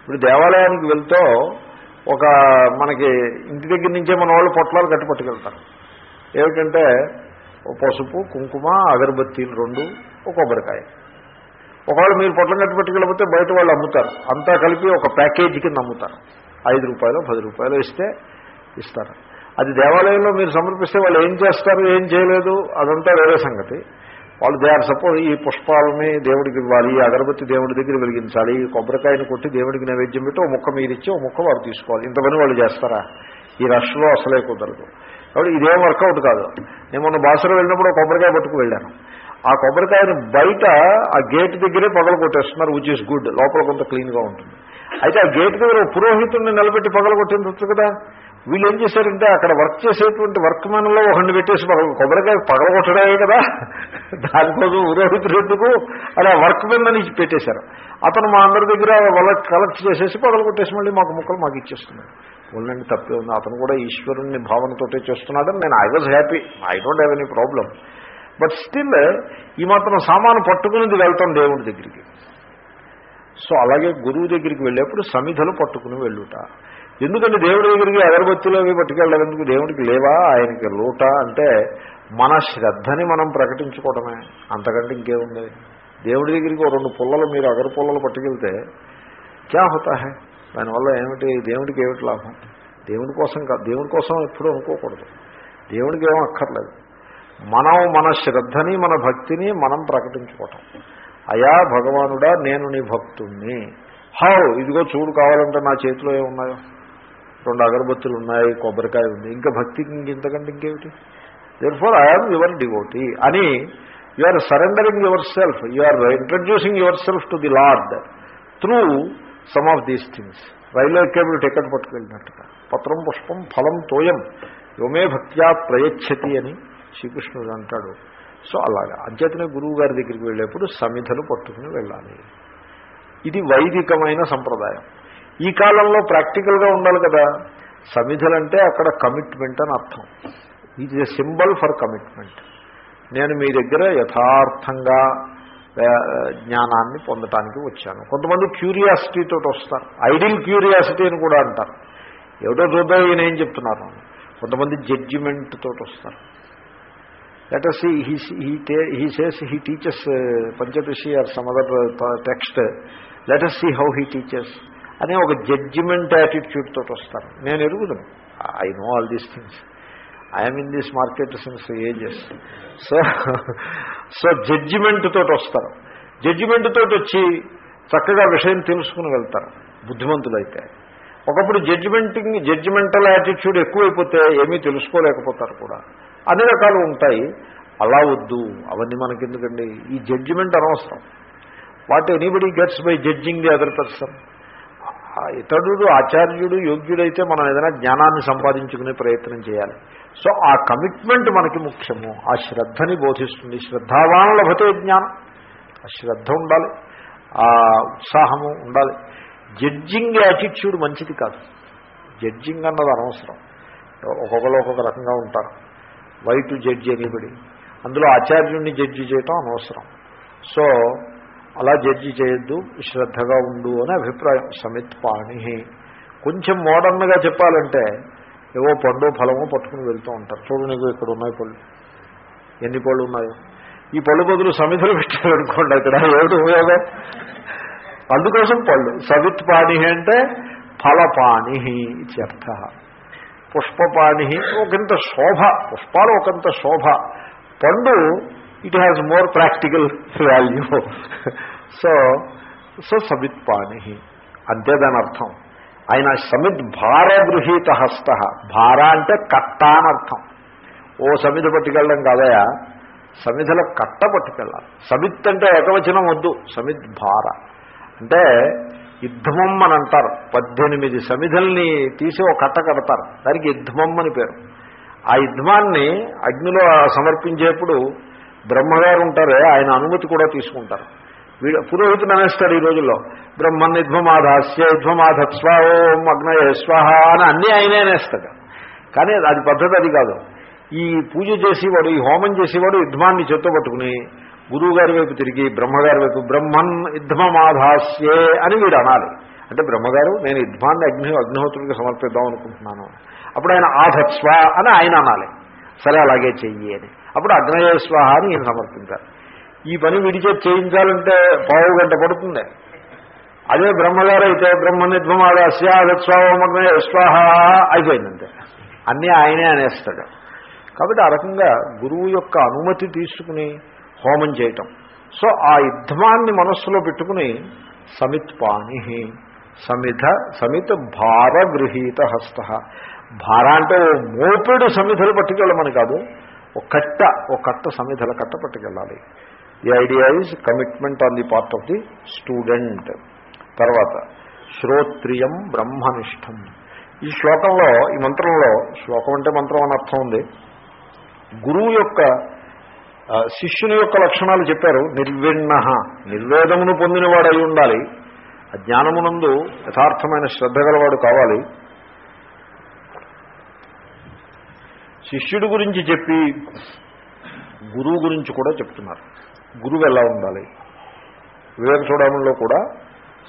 Speaker 1: ఇప్పుడు దేవాలయానికి వెళ్తూ ఒక మనకి ఇంటి దగ్గర నుంచే మన వాళ్ళు పొట్లాలు కట్టి పట్టుకెళ్తారు. ఏమిటంటే పసుపు కుంకుమ అగరబత్తీలు రెండు ఒక కొబ్బరికాయ. ఒకవేళ మీరు పొట్లం కట్టి పట్టుకెళ్ళిపోతే బయట వాళ్ళు అమ్ముతారు. అంతా కలిపి ఒక ప్యాకేజీ కింద అమ్ముతారు. ఐదు రూపాయలు పది రూపాయలు ఇస్తే ఇస్తారు. అది దేవాలయంలో మీరు సమర్పిస్తే వాళ్ళు ఏం చేస్తారు ఏం చేయలేదు అదంతా వేరే సంగతి. వాళ్ళు దే ఆర్ సపోజ్ ఈ పుష్పాలని దేవుడికి ఇవ్వాలి ఈ అగరబత్తి దేవుడి దగ్గర వెలిగించాలి కొబ్బరికాయను కొట్టి దేవుడికి నైవేద్యం పెట్టి ఒక ముక్క మీరు ఇచ్చి ఒక ముక్క వారు తీసుకోవాలి. ఇంత పని వాళ్ళు చేస్తారా? ఈ రష్లో అసలే కుదరదు. కాబట్టి ఇదేం వర్కౌట్ కాదు. నేను మొన్న బాసులో వెళ్ళినప్పుడు కొబ్బరికాయ పట్టుకు వెళ్ళాను. ఆ కొబ్బరికాయని బయట ఆ గేట్ దగ్గరే పగలు కొట్టేస్తున్నారు విచ్ ఇస్ గుడ్ లోపల కొంత క్లీన్గా ఉంటుంది. అయితే ఆ గేట్ దగ్గర పురోహితుడిని నిలబెట్టి పగలు కొట్టించవచ్చు కదా. వీళ్ళు ఏం చేశారంటే అక్కడ వర్క్ చేసేటువంటి వర్క్ మ్యాన్లో ఒకరిని పెట్టేసి కొబ్బరికాయ పగల కొట్టడమే కదా. దానికోసం పురోహితుడు ఎందుకు? అలా వర్క్ మెన్ అని పెట్టేశారు. అతను మా అందరి దగ్గర వాళ్ళ కలెక్ట్ చేసేసి పగలు కొట్టేసి మళ్ళీ మాకు ముక్కలు మాకు ఇచ్చేస్తున్నాడు వాళ్ళండి తప్పే ఉంది. అతను కూడా ఈశ్వరుణ్ణి భావనతోటే చేస్తున్నాడని నేను I was happy I don't have any problem but still ఈ మాత్రం సామాను పట్టుకునేది వెళ్తాం దేవుడి దగ్గరికి. సో అలాగే గురువు దగ్గరికి వెళ్ళేప్పుడు సమిధలు పట్టుకుని వెళ్ళుట. ఎందుకంటే దేవుడి దగ్గరికి అగరబత్తులు అవి పట్టుకెళ్ళేందుకు దేవుడికి లేవా? ఆయనకి లోట అంటే మన శ్రద్ధని మనం ప్రకటించుకోవడమే. అంతకంటే ఇంకేముంది? దేవుడి దగ్గరికి రెండు పుల్లలు మీరు అగర పుల్లలు పట్టుకెళ్తే క్యా హోతా హే? దానివల్ల ఏమిటి? దేవుడికి ఏమిటి లాభం? దేవుడి కోసం దేవుడి కోసం ఎప్పుడూ అనుకోకూడదు. దేవుడికి ఏమో అక్కర్లేదు. మనం మన శ్రద్ధని మన భక్తిని మనం ప్రకటించుకోవటం. అయా భగవానుడా నేను నీ భక్తుణ్ణి. హౌ? ఇదిగో చూడు కావాలంటే నా చేతిలో ఏమున్నాయో? రెండు అగరబత్తులు ఉన్నాయి కొబ్బరికాయ ఉంది. ఇంకా భక్తికి ఇంక ఇంతకంటే ఇంకేమిటి? Therefore I am your devotee అని you are surrendering yourself you are introducing yourself to the lord through some of these things railway cable ticket పట్టుకెళ్ళినట్టుగా. పత్రం పుష్పం ఫలం తోయం. యోమే భక్త్యా ప్రయచ్చతి అని శ్రీకృష్ణుడు అంటాడు. సో అలాగా అధ్యతన గురువు గారి దగ్గరికి వెళ్ళేప్పుడు సమిధలు పట్టుకుని వెళ్ళాలి. ఇది వైదికమైన సంప్రదాయం. ఈ కాలంలో ప్రాక్టికల్గా ఉండాలి కదా. సమిధలంటే అక్కడ కమిట్మెంట్ అని అర్థం. ఇది ఎ సింబల్ ఫర్ కమిట్మెంట్ నేను మీ దగ్గర యథార్థంగా జ్ఞానాన్ని పొందటానికి వచ్చాను. కొంతమంది క్యూరియాసిటీతో వస్తారు. ఐడిల్ క్యూరియాసిటీ అని కూడా అంటారు. ఏమిటో చూద్దాం ఈయన ఏం చెప్తున్నారు? కొంతమంది జడ్జిమెంట్ తోటి వస్తారు. Let us he says he teachers Panchadashi or some other text let us see how he teachers అనే ఒక జడ్జిమెంట్ యాటిట్యూడ్ తోటి వస్తారు నేను ఎరుగుదను I know all these things I'm in this market since ages so so judgement తోటి వస్తారు judgement తోటి వచ్చి చక్కగా విషయం తెలుసుకుని వెళ్తారు. బుద్ధిమంతులైతే. ఒకప్పుడు జడ్జిమెంటింగ్ జడ్జిమెంటల్ యాటిట్యూడ్ ఎక్కువైపోతే ఏమీ తెలుసుకోలేకపోతారు కూడా. అన్ని రకాలు ఉంటాయి. అలా వద్దు. అవన్నీ మనకెందుకండి? ఈ జడ్జిమెంట్ అనవసరం. What anybody gets by judging the other person. ఇతరుడు ఆచార్యుడు యోగ్యుడైతే మనం ఏదైనా జ్ఞానాన్ని సంపాదించుకునే ప్రయత్నం చేయాలి. సో ఆ కమిట్మెంట్ మనకి ముఖ్యము. ఆ శ్రద్ధని బోధిస్తుంది. శ్రద్ధావాన్ లభతే జ్ఞానం. ఆ శ్రద్ధ ఉండాలి. ఆ ఉత్సాహము ఉండాలి. జడ్జింగ్ యాటిట్యూడ్ మంచిది కాదు. జడ్జింగ్ అన్నది అనవసరం. ఒక్కొక్కరు ఒక్కొక్క రకంగా ఉంటారు. Why to judge anybody. అందులో ఆచార్యుడిని జడ్జి చేయటం అనవసరం. సో అలా జడ్జి చేయొద్దు శ్రద్ధగా ఉండు అని అభిప్రాయం. సమిత్ పాణి. కొంచెం మోడర్న్గా చెప్పాలంటే ఏవో పండు ఫలమో పట్టుకుని వెళ్తూ ఉంటారు. చూడు నీకు ఇక్కడ ఉన్నాయి పళ్ళు. ఎన్ని పళ్ళు ఉన్నాయో? ఈ పళ్ళు బదులు సమిధులు పెట్టారనుకోండి అక్కడ. ఏమిటి ఉపయోగం? అందుకోసం పళ్ళు. సవిత్ పాణి అంటే ఫలపాణి ఇత్యర్థ. పుష్పపాణి ఒకంత శోభ పుష్పాలు ఒకంత శోభ. పండు it has more practical value so so Samit పాణి అంతే దాని అర్థం. ఆయన సమిత్ భారగృహీత హస్త భార అంటే కట్ట అని అర్థం. ఓ సమిధ పట్టుకెళ్ళడం కాదయా? సమిధల కట్ట పట్టుకెళ్ళాలి. సమిత్ అంటే ఏకవచనం వద్దు సమిత్ భార. అంటే యుద్ధమం అని అంటారు పద్దెనిమిది సమిధల్ని తీసి ఒక కట్ట కడతారు. దానికి యుద్ధమం అని పేరు. ఆ యుద్ధమాన్ని అగ్నిలో సమర్పించేప్పుడు బ్రహ్మగారు ఉంటారే ఆయన అనుమతి కూడా తీసుకుంటారు. వీడు పురోహితుడు అనేస్తాడు ఈ రోజుల్లో. బ్రహ్మన్ యుద్ధమాధాస్య యుద్ధమాధత్స్వ ఓం అగ్నయ స్వాహ అని అన్నీ ఆయనే అనేస్తాడు కానీ అది పద్ధతి అది కాదు. ఈ పూజ చేసేవాడు ఈ హోమం చేసేవాడు యుద్ధమాన్ని చేత్తో పట్టుకుని గురువుగారి వైపు తిరిగి బ్రహ్మగారి వైపు బ్రహ్మన్ ఇద్మమాధాస్యే అని వీడు అనాలి. అంటే బ్రహ్మగారు నేను ఇద్మాన్ని అగ్ని అగ్నిహోత్రుడికి సమర్పిద్దాం అనుకుంటున్నాను. అప్పుడు ఆయన ఆధత్స్వ అని ఆయన అనాలి. సరే అలాగే చెయ్యి అని. అప్పుడు అగ్నయ స్వాహ అని ఈయన సమర్పించాలి. ఈ పని విడిచే చేయించాలంటే పావు గంట పడుతుంది. అదే బ్రహ్మగారు అయితే బ్రహ్మ నిర్మమాదాస్య స్వామగ్నే స్వాహ అయిపోయిందంటే. అన్నీ ఆయనే అనేస్తాడు. కాబట్టి ఆ రకంగా గురువు యొక్క అనుమతి తీసుకుని హోమం చేయటం. సో ఆ యుద్ధమాన్ని మనస్సులో పెట్టుకుని సమిత్పాని సమిధ సమిత భారగృహీత హస్త. భార అంటే ఓ మోపెడు సమిధలు పట్టుకెళ్ళమని కాదు ఒక కట్ట ఒక కట్ట సమిధల కట్ట పట్టుకెళ్ళాలి. The idea is commitment on the part of the student తర్వాత శ్రోత్రియం బ్రహ్మనిష్టం. ఈ శ్లోకంలో ఈ మంత్రంలో శ్లోకం అంటే మంత్రం అని అర్థం ఉంది. గురువు యొక్క శిష్యుని యొక్క లక్షణాలు చెప్పారు. నిర్విణ నిర్వేదమును పొందినవాడు ఉండాలి. ఆ జ్ఞానమునందు యథార్థమైన శ్రద్ధ గలవాడు కావాలి. శిష్యుడి గురించి చెప్పి గురువు గురించి కూడా చెప్తున్నారు. గురువు ఎలా ఉండాలి? వివేక చూడడంలో కూడా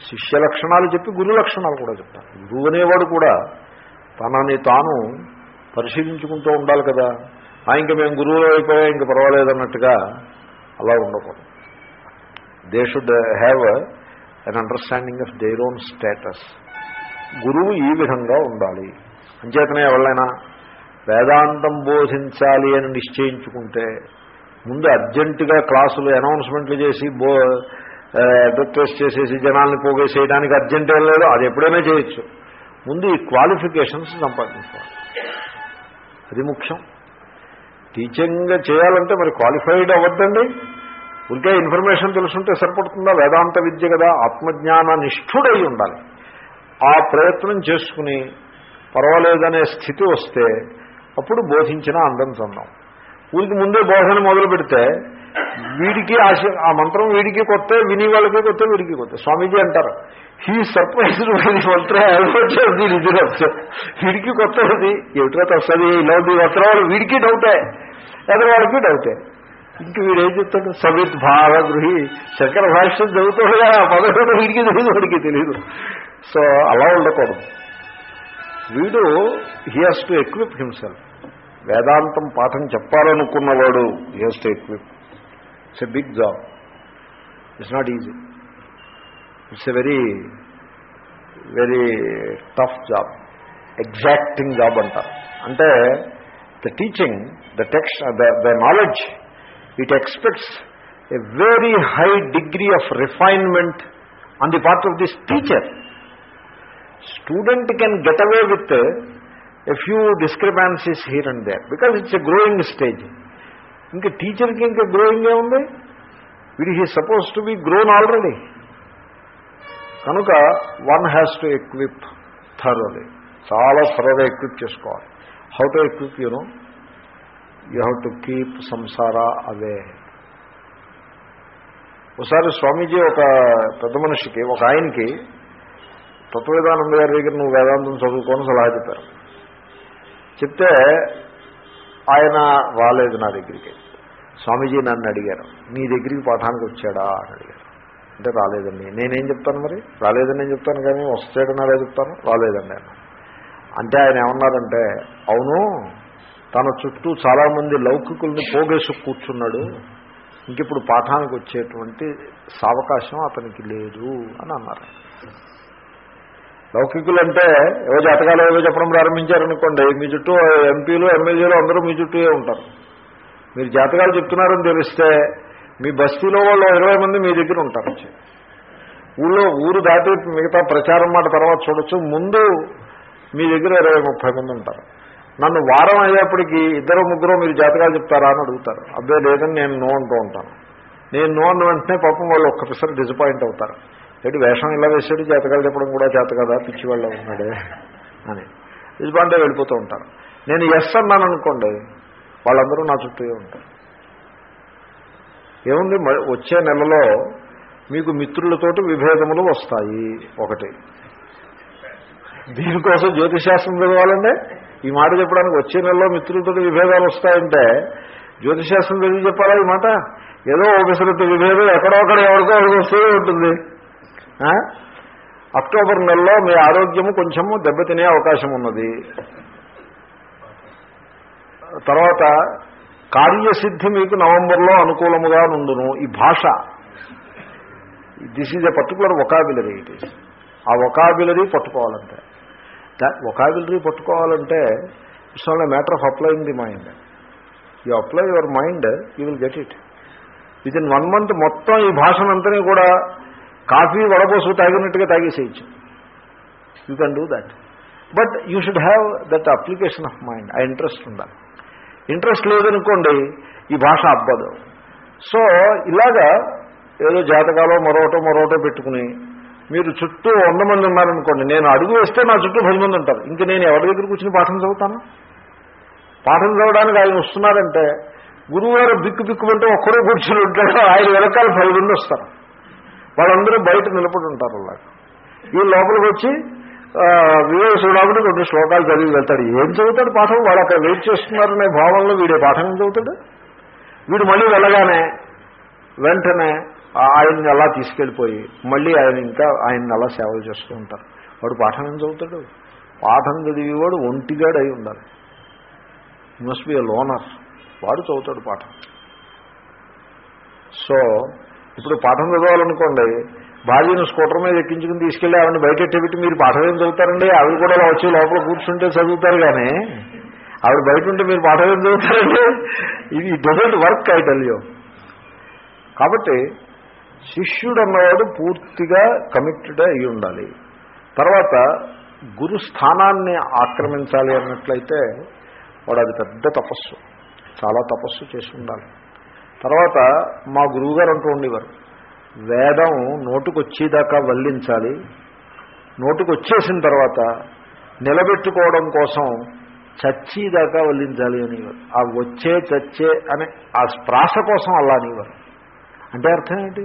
Speaker 1: శిష్య లక్షణాలు చెప్పి గురు లక్షణాలు కూడా చెప్తారు. గురువు అనేవాడు కూడా తనని తాను పరిశీలించుకుంటూ ఉండాలి కదా. ఇంకా మేము గురువులు అయిపోయా ఇంక పర్వాలేదన్నట్టుగా అలా ఉండకూడదు. They should have an understanding of their own status గురువు ఈ విధంగా ఉండాలి. అంచేతనే ఎవరైనా వేదాంతం బోధించాలి అని నిశ్చయించుకుంటే ముందు అర్జెంటుగా క్లాసులు అనౌన్స్మెంట్లు చేసి బో అడ్వర్టైజ్ చేసేసి జనాల్ని పోగేసేయడానికి అర్జెంట్ ఏం లేదు అది ఎప్పుడైనా చేయొచ్చు. ముందు ఈ క్వాలిఫికేషన్స్ సంపాదించాలి అది ముఖ్యం. టీచింగ్ చేయాలంటే మరి క్వాలిఫైడ్ అవ్వద్దండి. ఉంటే ఇన్ఫర్మేషన్ తెలుసుంటే సరిపడుతుందా? వేదాంత విద్య కదా ఆత్మజ్ఞాన నిష్ఠుడై ఉండాలి. ఆ ప్రయత్నం చేసుకుని పర్వాలేదనే స్థితి వస్తే అప్పుడు బోధించిన అందం చందాం. ఊరికి ముందే బోధన మొదలు పెడితే వీడికి ఆ మంత్రం వీడికి కొత్త విని వాళ్ళకి కొత్త వీడికి కొత్త. స్వామీజీ అంటారు హీ సర్ప్రైజ్డ్ బై ది మంత్రం దీని వీడికి కొత్తది ఏమిటో వస్తుంది ఇలా ఉంది వస్త్రాలు వీడికి డౌటే. ఎదరవాడికి డౌటే. ఇంక వీడు ఏం చెప్తాడు? సమిత్ భావ గృహి శంకర భాష్యం చదువుతాడుగా ఆ పదకొండు వీడికి తెలియదు వాడికి తెలియదు. సో అలా ఉండకూడదు. వీడు he has to equip himself వేదాంతం పాఠం చెప్పాలనుకున్నవాడు he has to equip It's a big job. It's not easy. It's a very, very tough job. Exacting job on anta. అంటే uh, the teaching, the text, uh, the, the knowledge, it expects a very high degree of refinement on the part of this teacher. Student can get away with a few discrepancies here and there because it's a growing stage. ఇంకా టీచర్కి ఇంకా growing ఏముంది వీడి he suppose to be grown already కనుక one has to equip thoroughly చాలా సరదా equip చేసుకోవాలి. How to equip you know you have to keep samsara away ఒకసారి స్వామీజీ ఒక పెద్ద మనిషికి ఒక ఆయనకి తత్వవేదానంద గారి దగ్గర నువ్వు వేదాంతం చదువుకొని సలహా చెప్పారు. చెప్తే ఆయన రాలేదు నా దగ్గరికి. స్వామీజీ నన్ను అడిగారు నీ దగ్గరికి పాఠానికి వచ్చాడా? అని అడిగారు. అంటే రాలేదండి. నేనేం చెప్తాను మరి? రాలేదని నేను చెప్తాను కానీ వస్తాడని అలా చెప్తాను? రాలేదండి ఆయన అంటే ఆయన ఏమన్నారంటే అవును తన చుట్టూ చాలామంది లౌకికుల్ని పోగేసి కూర్చున్నాడు. ఇంకిప్పుడు పాఠానికి వచ్చేటువంటి సావకాశం అతనికి లేదు. అని అన్నారు. లౌకికులు అంటే ఏవో జాతకాలు ఏవో చెప్పడం ప్రారంభించారనుకోండి. మీ చుట్టూ ఎంపీలు ఎమ్మెల్యేలు అందరూ మీ చుట్టూ ఉంటారు? మీరు జాతకాలు చెప్తున్నారని తెలిస్తే మీ బస్తీలో వాళ్ళు ఇరవై మంది మీ దగ్గర ఉంటారు. ఊళ్ళో ఊరు దాటి మిగతా ప్రచారం మాట తర్వాత చూడొచ్చు. ముందు మీ దగ్గర ఇరవై ముప్పై మంది ఉంటారు. నన్ను వారం అయ్యేప్పటికీ ఇద్దరు ముగ్గురు మీరు జాతకాలు చెప్తారా అని అడుగుతారు. అబ్బాయి లేదని నేను నో అంటూ ఉంటాను. నేను నో అన్న వెంటనే పాపం వాళ్ళు ఒక్కసారి డిసప్పాయింట్ అవుతారు. ఏంటి వేషం ఇలా వేసాడు జాతకాలు చెప్పడం కూడా చేత కదా పిచ్చివాళ్ళ ఉన్నాడే అని. డిసప్పాయింట్ వెళ్ళిపోతూ ఉంటారు. నేను ఎస్ అన్నాను అనుకోండి వాళ్ళందరూ నా చుట్టూ ఉంటారు? ఏముంది మ- వచ్చే నెలలో మీకు మిత్రులతోటి విభేదములు వస్తాయి ఒకటి. దీనికోసం జ్యోతిశాస్త్రం చదవాలండి ఈ మాట చెప్పడానికి వచ్చే నెలలో మిత్రులతో విభేదాలు వస్తాయంటే జ్యోతిశాస్త్రం చదివి చెప్పాలా ఈ మాట? ఏదో ఒకసారి విభేదం ఎక్కడో అక్కడ ఎవరికో ఒకరికి వస్తూనే ఉంటుంది. అక్టోబర్ నెలలో మీ ఆరోగ్యము కొంచెము దెబ్బతినే అవకాశం ఉన్నది. తర్వాత కార్యసిద్ధి మీకు నవంబర్లో అనుకూలముగా నుండును. ఈ భాష this is a particular vocabulary it is a vocabulary పట్టుకోవాలంటే. Vocabulary పట్టుకోవాలంటే it's matter of applying the mind you apply your mind you will get it within one month మొత్తం ఈ భాషనంతని కూడా కాఫీ వడపోసు తాగినట్టుగా తాగేసేయచ్చు. You can do that but you should have that application of mind ఆ interest ఉండాలి interest లేదనుకోండి ఈ భాష అబ్బదు. సో ఇలాగా ఏదో జాతకాలో మరొకటో మరొకటో పెట్టుకుని మీరు చుట్టూ వంద మంది ఉన్నారనుకోండి నేను అడుగు వేస్తే నా చుట్టూ పది మంది ఉంటారు. ఇంక నేను ఎవరి దగ్గర కూర్చుని పాఠం చదువుతాను? పాఠం చదవడానికి ఆయన వస్తున్నారంటే గురువుగారు బిక్కు బిక్కుమంటే ఒక్కడే కూర్చుని ఉంటాడు ఆయన వెనకాల పది మంది వస్తారు. వాళ్ళందరూ బయట నిలబడి ఉంటారు అలాగా ఈ లోపలికి వచ్చి వివేక రెండు శ్లోకాలు చదివి వెళ్తాడు. ఏం చదువుతాడు పాఠం? వాళ్ళు అక్కడ వెయిట్ చేస్తున్నారనే భావంలో వీడే పాఠం చదువుతాడు. వీడు మళ్ళీ వెళ్ళగానే వెంటనే ఆయన్ని అలా తీసుకెళ్ళిపోయి మళ్ళీ ఆయన ఇంకా ఆయన్ని అలా సేవలు చేస్తూ ఉంటారు. వాడు పాఠం ఏం చదువుతాడు? పాఠం చదివేవాడు ఒంటిగాడు అయి ఉండాలి మస్ట్ బి ఎ లోనర్ వాడు చదువుతాడు పాఠం. సో ఇప్పుడు పాఠం చదవాలనుకోండి భార్యను స్కూటర్ మీద ఎక్కించుకుని తీసుకెళ్ళి ఆవిడని బయట పెట్టి మీరు పాఠం ఏం చదువుతారండి? ఆవిడ కూడా వచ్చి లోపల కూర్చుంటే చదువుతారు కానీ ఆవిడ బయట ఉంటే మీరు పాఠం ఏం చదువుతారండి? ఇది డజంట్ వర్క్ ఐ కాబట్టి శిష్యుడు అన్నవాడు పూర్తిగా కమిటెడ్ అయి ఉండాలి. తర్వాత గురు స్థానాన్ని ఆక్రమించాలి అన్నట్లయితే వాడు అది పెద్ద తపస్సు చాలా తపస్సు చేసి ఉండాలి. తర్వాత మా గురువుగారు అంటూ ఉండేవారు వేదం నోటుకొచ్చేదాకా వల్లించాలి. నోటుకొచ్చేసిన తర్వాత నిలబెట్టుకోవడం కోసం చచ్చేదాకా వల్లించాలి అనేవారు. ఆ వచ్చే చచ్చే అనే ఆ స్ప్రాస కోసం అలా అనేవారు. అంటే అర్థం ఏంటి?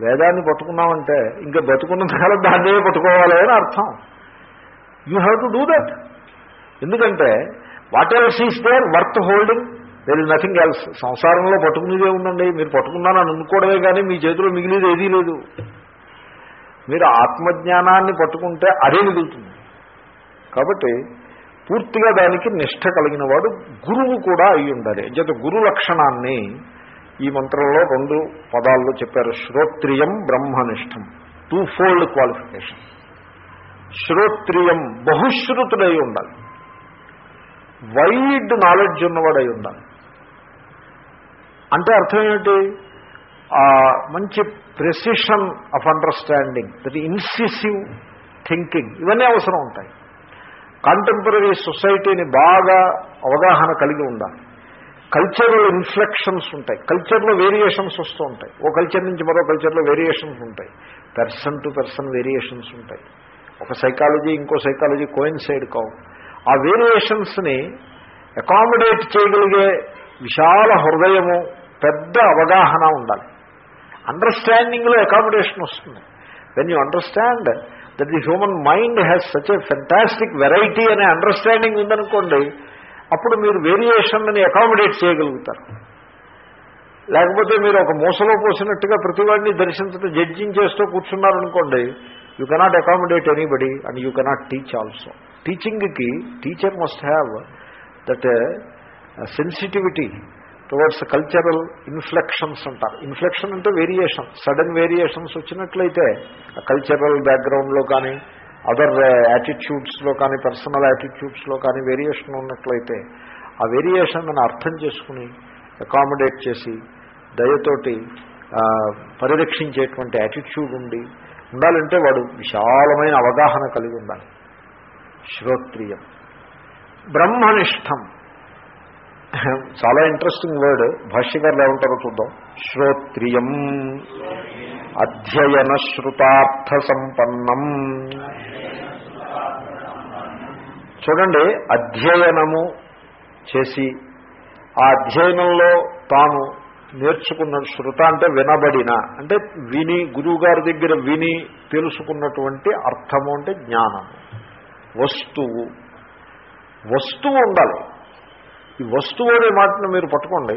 Speaker 1: వేదాన్ని పట్టుకున్నామంటే ఇంకా బతుకున్నంత కాలం దాన్నే పట్టుకోవాలి అని అర్థం. You have to do that ఎందుకంటే whatever sees there worth holding there is nothing else సంసారంలో పట్టుకునేదే ఉందండి. మీరు పట్టుకున్నానని అనుకోవడమే కానీ మీ చేతిలో మిగిలిది ఏదీ లేదు. మీరు ఆత్మజ్ఞానాన్ని పట్టుకుంటే అదే మిగులుతుంది. కాబట్టి పూర్తిగా దానికి నిష్ట కలిగిన వాడు గురువు కూడా అయి ఉండాలి. అంచేత గురు లక్షణాన్ని ఈ మంత్రంలో రెండు పదాల్లో చెప్పారు. శ్రోత్రియం బ్రహ్మనిష్టం. టూ ఫోల్డ్ క్వాలిఫికేషన్ శ్రోత్రియం బహుశ్రుతుడై ఉండాలి. వైడ్ నాలెడ్జ్ ఉన్నవాడై ఉండాలి. అంటే అర్థం ఏమిటి? మంచి precision of understanding that incisive thinking ఇవన్నీ అవసరం ఉంటాయి. కాంటెంపరీ సొసైటీని బాగా అవగాహన కలిగి ఉండాలి. కల్చరల్ ఇన్ఫ్లెక్షన్స్ ఉంటాయి. కల్చర్లో వేరియేషన్స్ వస్తూ ఉంటాయి. ఓ కల్చర్ నుంచి మరో కల్చర్లో వేరియేషన్స్ ఉంటాయి. పర్సన్ టు పర్సన్ వేరియేషన్స్ ఉంటాయి. ఒక సైకాలజీ ఇంకో సైకాలజీ కోయిన్సైడ్ కావు. ఆ వేరియేషన్స్ని అకామిడేట్ చేయగలిగే విశాల హృదయము పెద్ద అవగాహన ఉండాలి. అండర్స్టాండింగ్లో అకామిడేషన్ వస్తుంది. When you understand that the human mind has such a fantastic variety అనే అండర్స్టాండింగ్ ఉందనుకోండి అప్పుడు మీరు వేరియేషన్ని అకామిడేట్ చేయగలుగుతారు. లేకపోతే మీరు ఒక మూసలో పోసినట్టుగా ప్రతివాడిని దర్శించడం జడ్జింగ్ చేస్తూ కూర్చున్నారనుకోండి you cannot accommodate anybody and you cannot teach also టీచింగ్కి teacher must have that sensitivity towards cultural inflections అంటారు. ఇన్ఫ్లెక్షన్ అంటే వేరియేషన్ సడన్ వేరియేషన్స్ వచ్చినట్లయితే కల్చరల్ బ్యాక్గ్రౌండ్లో కానీ అదర్ యాటిట్యూడ్స్లో uh, కానీ పర్సనల్ యాటిట్యూడ్స్లో కానీ వేరియేషన్ ఉన్నట్లయితే ఆ వేరియేషన్ అని అర్థం చేసుకుని అకామిడేట్ చేసి దయతోటి పరిరక్షించేటువంటి యాటిట్యూడ్ ఉండి ఉండాలంటే వాడు విశాలమైన అవగాహన కలిగి ఉండాలి. శ్రోత్రియం. బ్రహ్మనిష్టం. చాలా ఇంట్రెస్టింగ్ వర్డ్ భాష్యకారులు ఏమంటారో చూద్దాం. శ్రోత్రియం. అధ్యయన శ్రుతార్థ సంపన్నం. చూడండి అధ్యయనము చేసి ఆ అధ్యయనంలో తాను నేర్చుకున్న శృత అంటే వినబడిన అంటే విని గురువుగారి దగ్గర విని తెలుసుకున్నటువంటి అర్థము అంటే జ్ఞానము. వస్తువు. వస్తువు ఉండాలి. ఈ వస్తువు అనే మాటను మీరు పట్టుకోండి.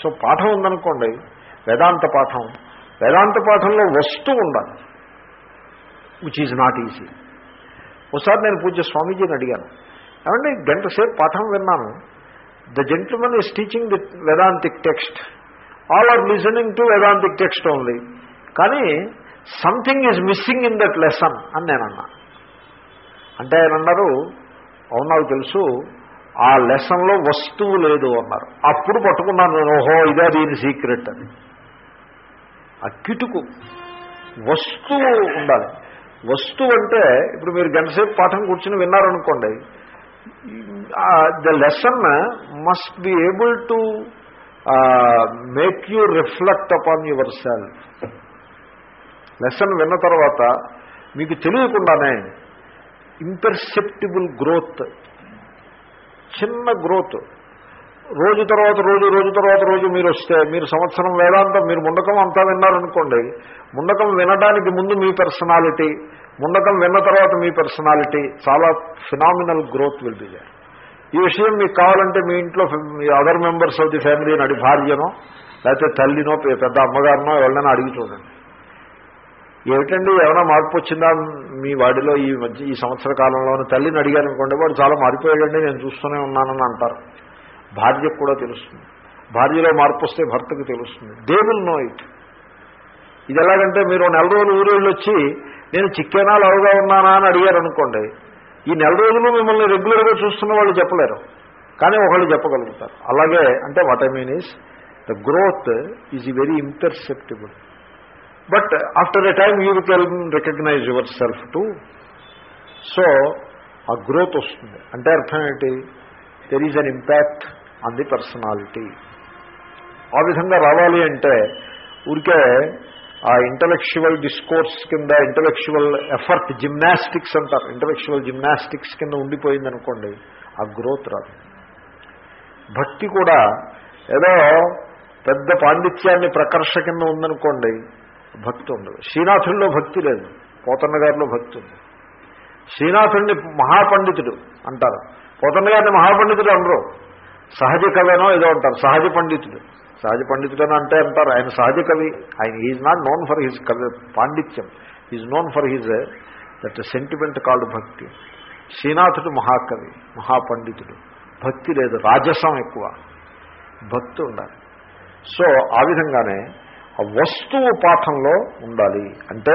Speaker 1: సో పాఠం ఉందనుకోండి వేదాంత పాఠం. వేదాంత పాఠంలో వస్తువు ఉండాలి విచ్ ఈజ్ నాట్ ఈజీ ఒకసారి నేను పూజ స్వామీజీని అడిగాను ఏమంటే గంట సేపు పాఠం విన్నాను. The gentleman is teaching the Vedantic text all are listening to Vedantic text only కానీ something is missing in that lesson అని నేను అన్నా. అంటే ఆయన అన్నారు అవును నాకు తెలుసు. ఆ లెసన్లో వస్తువు లేదు అన్నారు. అప్పుడు పట్టుకున్నాను నేను ఓహో ఇదే దీని సీక్రెట్ అని. ఆ కిటుకు వస్తువు ఉండాలి. వస్తువు అంటే ఇప్పుడు మీరు గంటసేపు పాఠం కూర్చుని విన్నారనుకోండి the lesson must be able to make you reflect upon yourself lesson విన్న తర్వాత మీకు తెలియకుండానే ఇంపర్సెప్టిబుల్ గ్రోత్ చిన్న గ్రోత్. రోజు తర్వాత రోజు రోజు తర్వాత రోజు మీరు వస్తే మీరు సంవత్సరం వేదాంతం మీరు ముండకం అంతా విన్నారనుకోండి ముండకం వినడానికి ముందు మీ పర్సనాలిటీ ముండకం విన్న తర్వాత మీ పర్సనాలిటీ చాలా ఫినామినల్ గ్రోత్ విల్ బి ఈ విషయం మీకు కావాలంటే మీ ఇంట్లో మీ other members of the family నడి భార్యనో లేకపోతే తల్లినో పెద్ద అమ్మగారినో ఎవరినైనా అడిగి చూడండి. ఏమిటండి? ఏమైనా మార్పు వచ్చిందా మీ వాడిలో ఈ మధ్య ఈ సంవత్సర కాలంలోని తల్లిని అడిగారు అనుకోండి వాడు చాలా మారిపోయాడండి నేను చూస్తూనే ఉన్నానని అంటారు. భార్యకు కూడా తెలుస్తుంది. భార్యలో మార్పు వస్తే భర్తకు తెలుస్తుంది. దే విల్ నో ఇట్ ఇది ఎలాగంటే మీరు నెల రోజులు ఊరేళ్ళు వచ్చి నేను చిక్కేనా లవ్గా ఉన్నానా? అని అడిగారు అనుకోండి. ఈ నెల రోజులు మిమ్మల్ని రెగ్యులర్గా చూస్తున్న వాళ్ళు చెప్పలేరు. కానీ ఒకళ్ళు చెప్పగలుగుతారు. అలాగే అంటే what I mean is the growth is very interceptible but after a time you can recognise yourself too so ఆ గ్రోత్ వస్తుంది. అంటే అర్థం ఏంటి? There is an impact on the personality ఆ విధంగా రావాలి అంటే ఊరికే ఆ ఇంటలెక్చువల్ డిస్కోర్స్ కింద ఇంటలెక్చువల్ ఎఫర్ట్ జిమ్నాస్టిక్స్ అంటారు. ఇంటలెక్చువల్ జిమ్నాస్టిక్స్ కింద ఉండిపోయింది అనుకోండి ఆ గ్రోత్ రాదు. భక్తి కూడా ఏదో పెద్ద పాండిత్యాన్ని ప్రకర్ష కింద ఉందనుకోండి భక్తి ఉండదు. శ్రీనాథుల్లో భక్తి లేదు. పోతన్న గారిలో భక్తి ఉంది. శ్రీనాథుడిని మహాపండితుడు అంటారు. పోతన్న గారిని మహాపండితుడు అనరు. సహజ కవేనో ఏదో అంటారు. సహజ పండితుడు. సహజ పండితుడు అని అంటే అంటారు. ఆయన సహజ కవి. ఆయన is not known for his కవి పాండిత్యం. Is known for his that sentiment called bhakti. శ్రీనాథుడు మహాకవి మహాపండితుడు. భక్తి లేదు. రాజసం ఎక్కువ. భక్తి ఉండాలి. సో ఆ విధంగానే ఆ వస్తువు పాఠంలో ఉండాలి. అంటే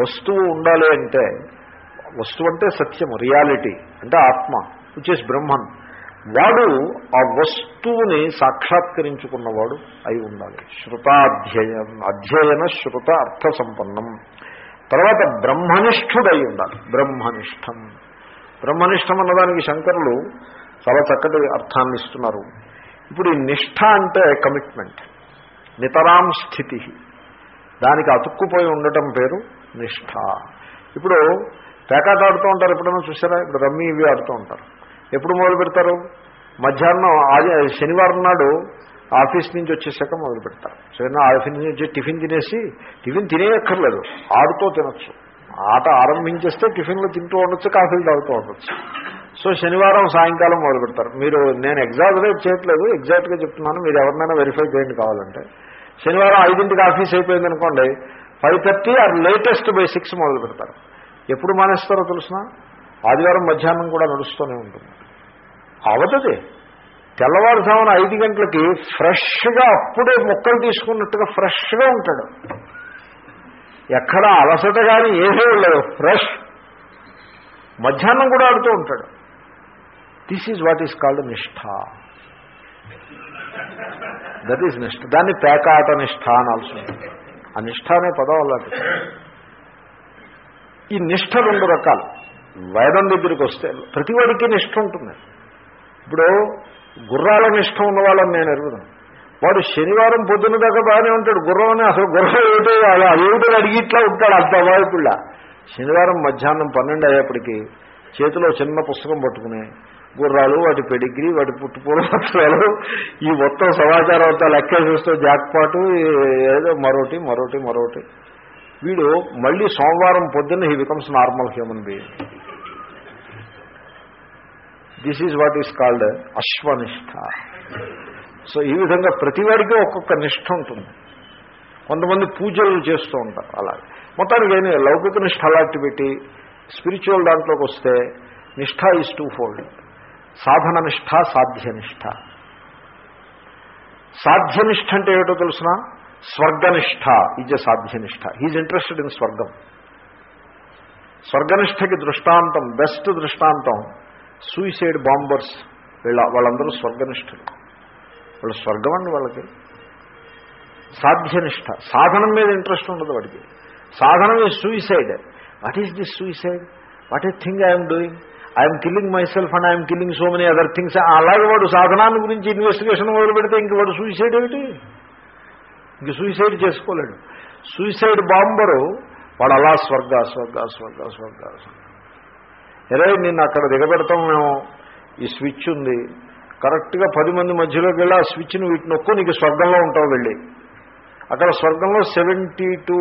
Speaker 1: వస్తువు ఉండాలి అంటే వస్తువు అంటే సత్యము రియాలిటీ అంటే ఆత్మ విచ్ ఇస్ బ్రహ్మన్. వాడు ఆ వస్తువుని సాక్షాత్కరించుకున్నవాడు అయి ఉండాలి. శృతాధ్యయం అధ్యయన శృత అర్థ సంపన్నం తర్వాత బ్రహ్మనిష్ఠుడై ఉండాలి. బ్రహ్మనిష్టం. బ్రహ్మనిష్టం అన్నదానికి శంకరులు చాలా చక్కటి అర్థాన్ని ఇస్తున్నారు. ఇప్పుడు ఈ నిష్ఠ అంటే కమిట్మెంట్ నితరాం స్థితి. దానికి అతుక్కుపోయి ఉండటం పేరు నిష్ఠ. ఇప్పుడు పేకాట ఆడుతూ ఉంటారు ఎప్పుడైనా చూసారా ఇప్పుడు రమ్మీ ఇవి ఆడుతూ ఉంటారు. ఎప్పుడు మొదలు పెడతారు? మధ్యాహ్నం శనివారం నాడు ఆఫీస్ నుంచి వచ్చేసాక మొదలు పెడతారు. సరేనా ఆఫీస్ నుంచి వచ్చి టిఫిన్ తినేసి టిఫిన్ తినేయక్కర్లేదు. ఆడుతూ తినొచ్చు. ఆట ఆరంభించేస్తే టిఫిన్లు తింటూ ఉండొచ్చు కాఫీలు తాగుతూ ఉండొచ్చు. సో శనివారం సాయంకాలం మొదలు పెడతారు. మీరు నేను ఎగ్జాగరేట్ చేయట్లేదు ఎగ్జాక్ట్గా చెప్తున్నాను. మీరు ఎవరినైనా వెరిఫై చేయండి కావాలంటే. శనివారం ఐదింటికి ఆఫీస్ అయిపోయింది అనుకోండి five thirty or latest by six మొదలు పెడతారు. ఎప్పుడు మానేస్తారో తెలిసిన? ఆదివారం మధ్యాహ్నం కూడా నడుస్తూనే ఉంటుంది. అవతది తెల్లవారుజామున ఐదు గంటలకి ఫ్రెష్గా అప్పుడే మొక్కలు తీసుకున్నట్టుగా ఫ్రెష్గా ఉంటాడు. ఎక్కడ అలసట కానీ ఏమీ ఉండదు ఫ్రెష్. మధ్యాహ్నం కూడా ఆడుతూ ఉంటాడు. This is what is called నిష్ఠ. దట్ ఈజ్ నిష్ఠ దాన్ని పేకాట నిష్ఠ అని ఆ నిష్ఠ అనే పదం అలాంటి ఈ నిష్ఠ రెండు రకాలు. వేదం దగ్గరికి వస్తే ప్రతివాడికి నిష్ఠ ఉంటుంది. ఇప్పుడు గుర్రాల నిష్ఠ ఉన్న వాళ్ళని నేను ఎరుగుదాను వాడు శనివారం పొద్దున్న దాకా బాగానే ఉంటాడు. గుర్రం అని అసలు గుర్రం ఏమిటో అలా ఏమిటో అడిగి ఇట్లా ఉంటాడు అంత అమాయకుళ్ళ శనివారం మధ్యాహ్నం పన్నెండు అయ్యేప్పటికీ చేతిలో చిన్న పుస్తకం పట్టుకుని గుర్రాలు వాటి పెడిగ్రీ వాటి పుట్టుపూలపత్రాలు ఈ మొత్తం సమాచారం అంతా లెక్క చూస్తే జాక్పాటు ఏదో మరోటి మరోటి మరోటి. వీడు మళ్ళీ సోమవారం పొద్దున్న he becomes normal human being this is what is called అశ్వనిష్ట. So ఈ విధంగా ప్రతివాడికి ఒక్కొక్క నిష్ఠ ఉంటుంది. కొంతమంది పూజలు చేస్తూ ఉంటారు అలా మొత్తానికి ఏమి లౌకిక నిష్ఠ అలాంటి పెట్టి స్పిరిచువల్ దాంట్లోకి వస్తే నిష్ఠ ఈజ్ టూ ఫోల్డ్ సాధన నిష్ఠ సాధ్యనిష్ఠ సాధ్యనిష్ట అంటే ఏమిటో తెలుసిన? స్వర్గనిష్ట is a సాధ్యనిష్ట. He's interested in స్వర్గం. స్వర్గనిష్టకి దృష్టాంతం బెస్ట్ దృష్టాంతం సూయిసైడ్ బాంబర్స్ వీళ్ళ వాళ్ళందరూ స్వర్గనిష్ఠులు. వాళ్ళు స్వర్గం అండి వాళ్ళకి. సాధ్యనిష్ట. సాధనం మీద ఇంట్రెస్ట్ ఉండదు వాడికి. సాధనం ఈ suicide what is this suicide what is thing I'm doing I'm killing myself and I'm killing so many other things అలాగే వాడు సాధనాన్ని గురించి ఇన్వెస్టిగేషన్ మొదలు పెడితే ఇంక వాడు సూసైడ్ ఏమిటి? ఇంక సూసైడ్ చేసుకోలేడు. సూసైడ్ బాంబరు వాడు అలా స్వర్గ స్వర్గ స్వర్గ స్వర్గ ఎరే నిన్ను అక్కడ దిగబెడతాం మేము. ఈ స్విచ్ ఉంది. కరెక్ట్గా పది మంది మధ్యలోకి వెళ్ళి ఆ స్విచ్ని వీటి నొక్కు నీకు స్వర్గంలో ఉంటావు వెళ్ళి. అక్కడ స్వర్గంలో సెవెంటీ టూ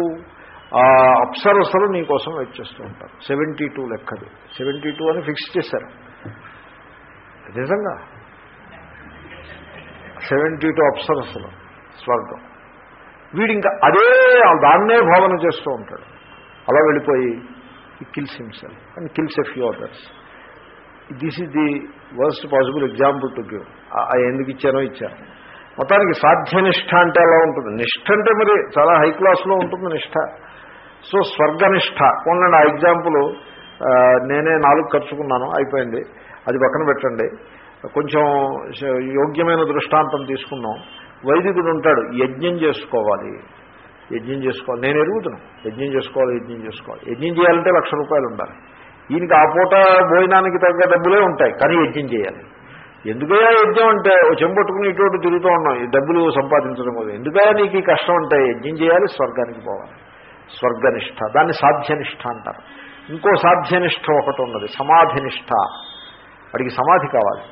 Speaker 1: అప్సరసలు నీకోసం వెయిట్ చేస్తూ ఉంటారు. సెవెంటీ టూ లెక్కది. సెవెంటీ టూ అని ఫిక్స్ చేశారు. నిజంగా? సెవెంటీ టూ అప్సరసలు స్వర్గం. వీడు ఇంకా అదే దాన్నే భావన చేస్తూ ఉంటాడు. అలా వెళ్ళిపోయి kills himself and kills a few others this is the worst possible example to give ఎందుకు ఇచ్చానో ఇచ్చాను. మొత్తానికి సాధ్యనిష్ట అంటే అలా ఉంటుంది. నిష్ఠ అంటే మరి చాలా హై క్లాస్లో ఉంటుంది నిష్ఠ సో స్వర్గనిష్ట. ఉండండి ఆ ఎగ్జాంపుల్ నేనే నాలుగు ఖర్చుకున్నాను అయిపోయింది. అది పక్కన పెట్టండి. కొంచెం యోగ్యమైన దృష్టాంతం తీసుకున్నాం వైదికుడు ఉంటాడు యజ్ఞం చేసుకోవాలి. యజ్ఞం చేసుకోవాలి. నేను ఎరుగుతున్నాను యజ్ఞం చేసుకోవాలి యజ్ఞం చేసుకోవాలి. యజ్ఞం చేయాలంటే లక్ష రూపాయలు ఉండాలి. ఈయనకి ఆ పూట భోజనానికి తగ్గ డబ్బులే ఉంటాయి కానీ యజ్ఞం చేయాలి. ఎందుకయ్యా యజ్ఞం అంటే? చెంపట్టుకుని ఇటువంటి తిరుగుతూ ఉన్నాం. ఈ డబ్బులు సంపాదించడం కోసం ఎందుకయ్యా నీకు కష్టం అంటే? యజ్ఞం చేయాలి స్వర్గానికి పోవాలి. స్వర్గనిష్ట దాన్ని సాధ్యనిష్ట అంటారు. ఇంకో సాధ్యనిష్ట ఒకటి ఉన్నది సమాధినిష్ట. వాడికి సమాధి కావాలి.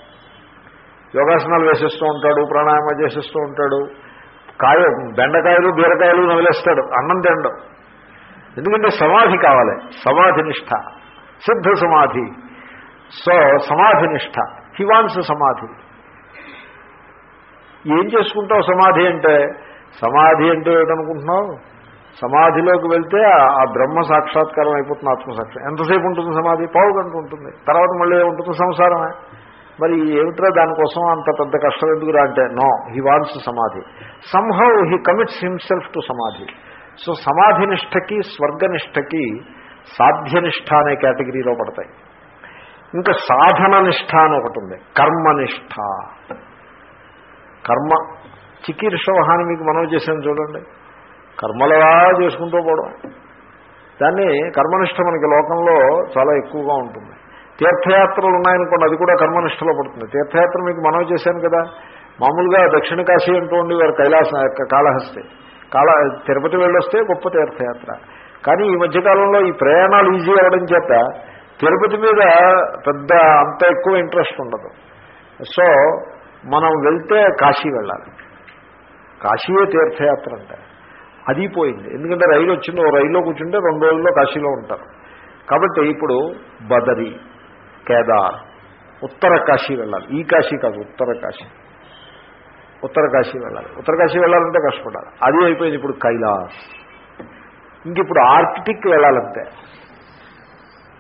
Speaker 1: యోగాసనాలు వేసేస్తూ ఉంటాడు ప్రాణాయామ చేసేస్తూ ఉంటాడు. కాయ బెండకాయలు బీరకాయలు నవిలేస్తాడు అన్నం తినడం. ఎందుకంటే సమాధి కావాలి సమాధినిష్ట సిద్ధ సమాధి. సో సమాధినిష్ట హివాన్స్ సమాధి. ఏం చేసుకుంటావు సమాధి అంటే? సమాధి అంటే ఏమిటనుకుంటున్నావు? సమాధిలోకి వెళ్తే ఆ బ్రహ్మ సాక్షాత్కారం అయిపోతుంది ఆత్మసాక్షాత్ ఎంతసేపు ఉంటుంది సమాధి? పావు గంట ఉంటుంది. తర్వాత మళ్ళీ ఉంటుంది సంసారమే. మరి ఏమిట్రా దానికోసం అంత పెద్ద కష్టం ఎందుకురా అంటే no he wants samadhi. Somehow he commits himself to samadhi. So సమాధినిష్టకి స్వర్గనిష్టకి సాధ్యనిష్ట అనే కేటగిరీలో పడతాయి. ఇంకా సాధన నిష్ట అని ఒకటి ఉంది. కర్మనిష్ట కర్మ చికీర్షవహాన్ని మీకు మనవి చేశాను చూడండి. కర్మలలా చేసుకుంటూ పోవడం. దాన్ని కర్మనిష్ట మనకి లోకంలో చాలా ఎక్కువగా ఉంటుంది. తీర్థయాత్రలు ఉన్నాయనుకోండి అది కూడా కర్మనిష్టలో పడుతుంది. తీర్థయాత్ర మీకు మనం చేశాను కదా. మామూలుగా దక్షిణ కాశీ అంటూ ఉండి వారు కైలాస కాళహస్తి. కాళ తిరుపతి వెళ్ళొస్తే గొప్ప తీర్థయాత్ర. కానీ ఈ మధ్యకాలంలో ఈ ప్రయాణాలు ఈజీ అవ్వడం చేత తిరుపతి మీద పెద్ద అంత ఎక్కువ ఇంట్రెస్ట్ ఉండదు. సో మనం వెళ్తే కాశీ వెళ్ళాలి. కాశీయే తీర్థయాత్ర అంటే. అది పోయింది ఎందుకంటే రైలు వచ్చింది ఓ రైల్లో కూర్చుంటే రెండు రోజుల్లో కాశీలో ఉంటారు. కాబట్టి ఇప్పుడు బదరి కేదార్ ఉత్తర కాశీ వెళ్ళాలి. ఈ కాశీ కాదు ఉత్తర కాశీ. ఉత్తర కాశీ వెళ్ళాలి. ఉత్తర కాశీ వెళ్ళాలంటే కష్టపడాలి. అది అయిపోయింది ఇప్పుడు కైలాస్. ఇంక ఇప్పుడు ఆర్కిటిక్ వెళ్ళాలంటే.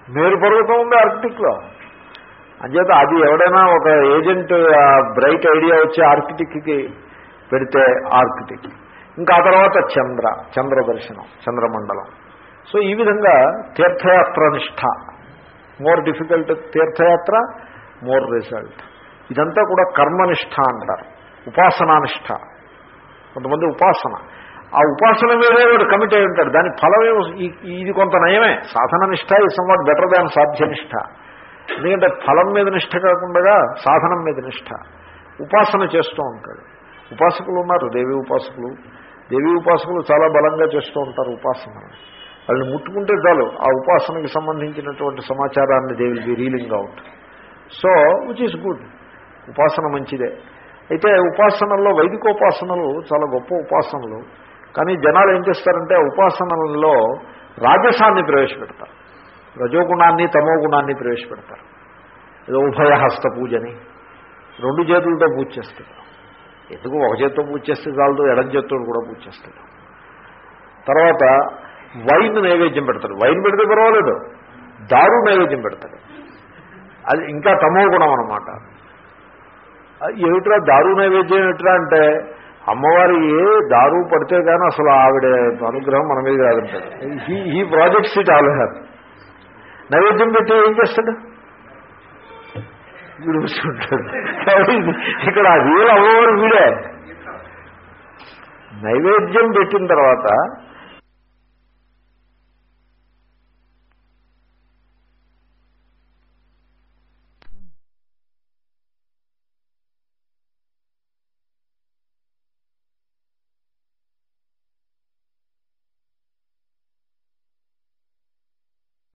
Speaker 1: మేరు పర్వతం ఉంది ఆర్కిటిక్లో. అంచేత అది ఎవడైనా ఒక ఏజెంట్ బ్రైట్ ఐడియా వచ్చి ఆర్కిటిక్కి పెడితే ఆర్కిటిక్. ఇంకా తర్వాత చంద్ర చంద్ర దర్శనం చంద్రమండలం. సో ఈ విధంగా తీర్థయాత్ర నిష్ఠ మోర్ డిఫికల్ట్ తీర్థయాత్ర మోర్ రిజల్ట్. ఇదంతా కూడా కర్మనిష్ట అంటారు. ఉపాసనానిష్ట. కొంతమంది ఉపాసన. ఆ ఉపాసన మీదే వాడు కమిట్ అయి ఉంటాడు. దాని ఫలమే ఇది కొంత నయమే. సాధన నిష్ట ఈ సంవాట్ బెటర్ దాన్ సాధ్యనిష్ట. ఎందుకంటే ఫలం మీద నిష్ట కాకుండా సాధనం మీద నిష్ట. ఉపాసన చేస్తూ ఉంటాడు. ఉపాసకులు ఉన్నారు. దేవి ఉపాసకులు. దేవి ఉపాసకులు చాలా బలంగా చేస్తూ ఉంటారు ఉపాసన వాళ్ళని ముట్టుకుంటే చాలు ఆ ఉపాసనకి సంబంధించినటువంటి సమాచారాన్ని they will be reeling out so which is good ఉపాసన మంచిదే. అయితే ఉపాసనల్లో వైదికోపాసనలు చాలా గొప్ప ఉపాసనలు. కానీ జనాలు ఏం చేస్తారంటే ఉపాసనల్లో రాజసాన్ని ప్రవేశపెడతారు. రజోగుణాన్ని తమో గుణాన్ని ప్రవేశపెడతారు. ఏదో ఉభయహస్త పూజని. రెండు చేతులతో పూజ చేస్తారు. ఎందుకు ఒక చేత్తో పూజ చేస్తే చాలదు ఎడం చేత్తో కూడా పూజ చేస్తాడు. తర్వాత వైన్ నైవేద్యం పెడతాడు. వైన్ పెడితే పర్వాలేదు దారు నైవేద్యం పెడతాడు. అది ఇంకా తమో గుణం అనమాట ఏమిట్రా దారు నైవేద్యం ఏమిట్రా అంటే అమ్మవారి ఏ దారు పడితే కానీ అసలు ఆవిడ అనుగ్రహం మన మీద కాదంటాడు. ఈ ప్రాజెక్ట్స్ ఇట్ ఆల్ నైవేద్యం పెట్టి ఏం చేస్తాడు? వీడు కూర్చుంటాడు ఇక్కడ ఆ రియల్ వీడే. నైవేద్యం పెట్టిన తర్వాత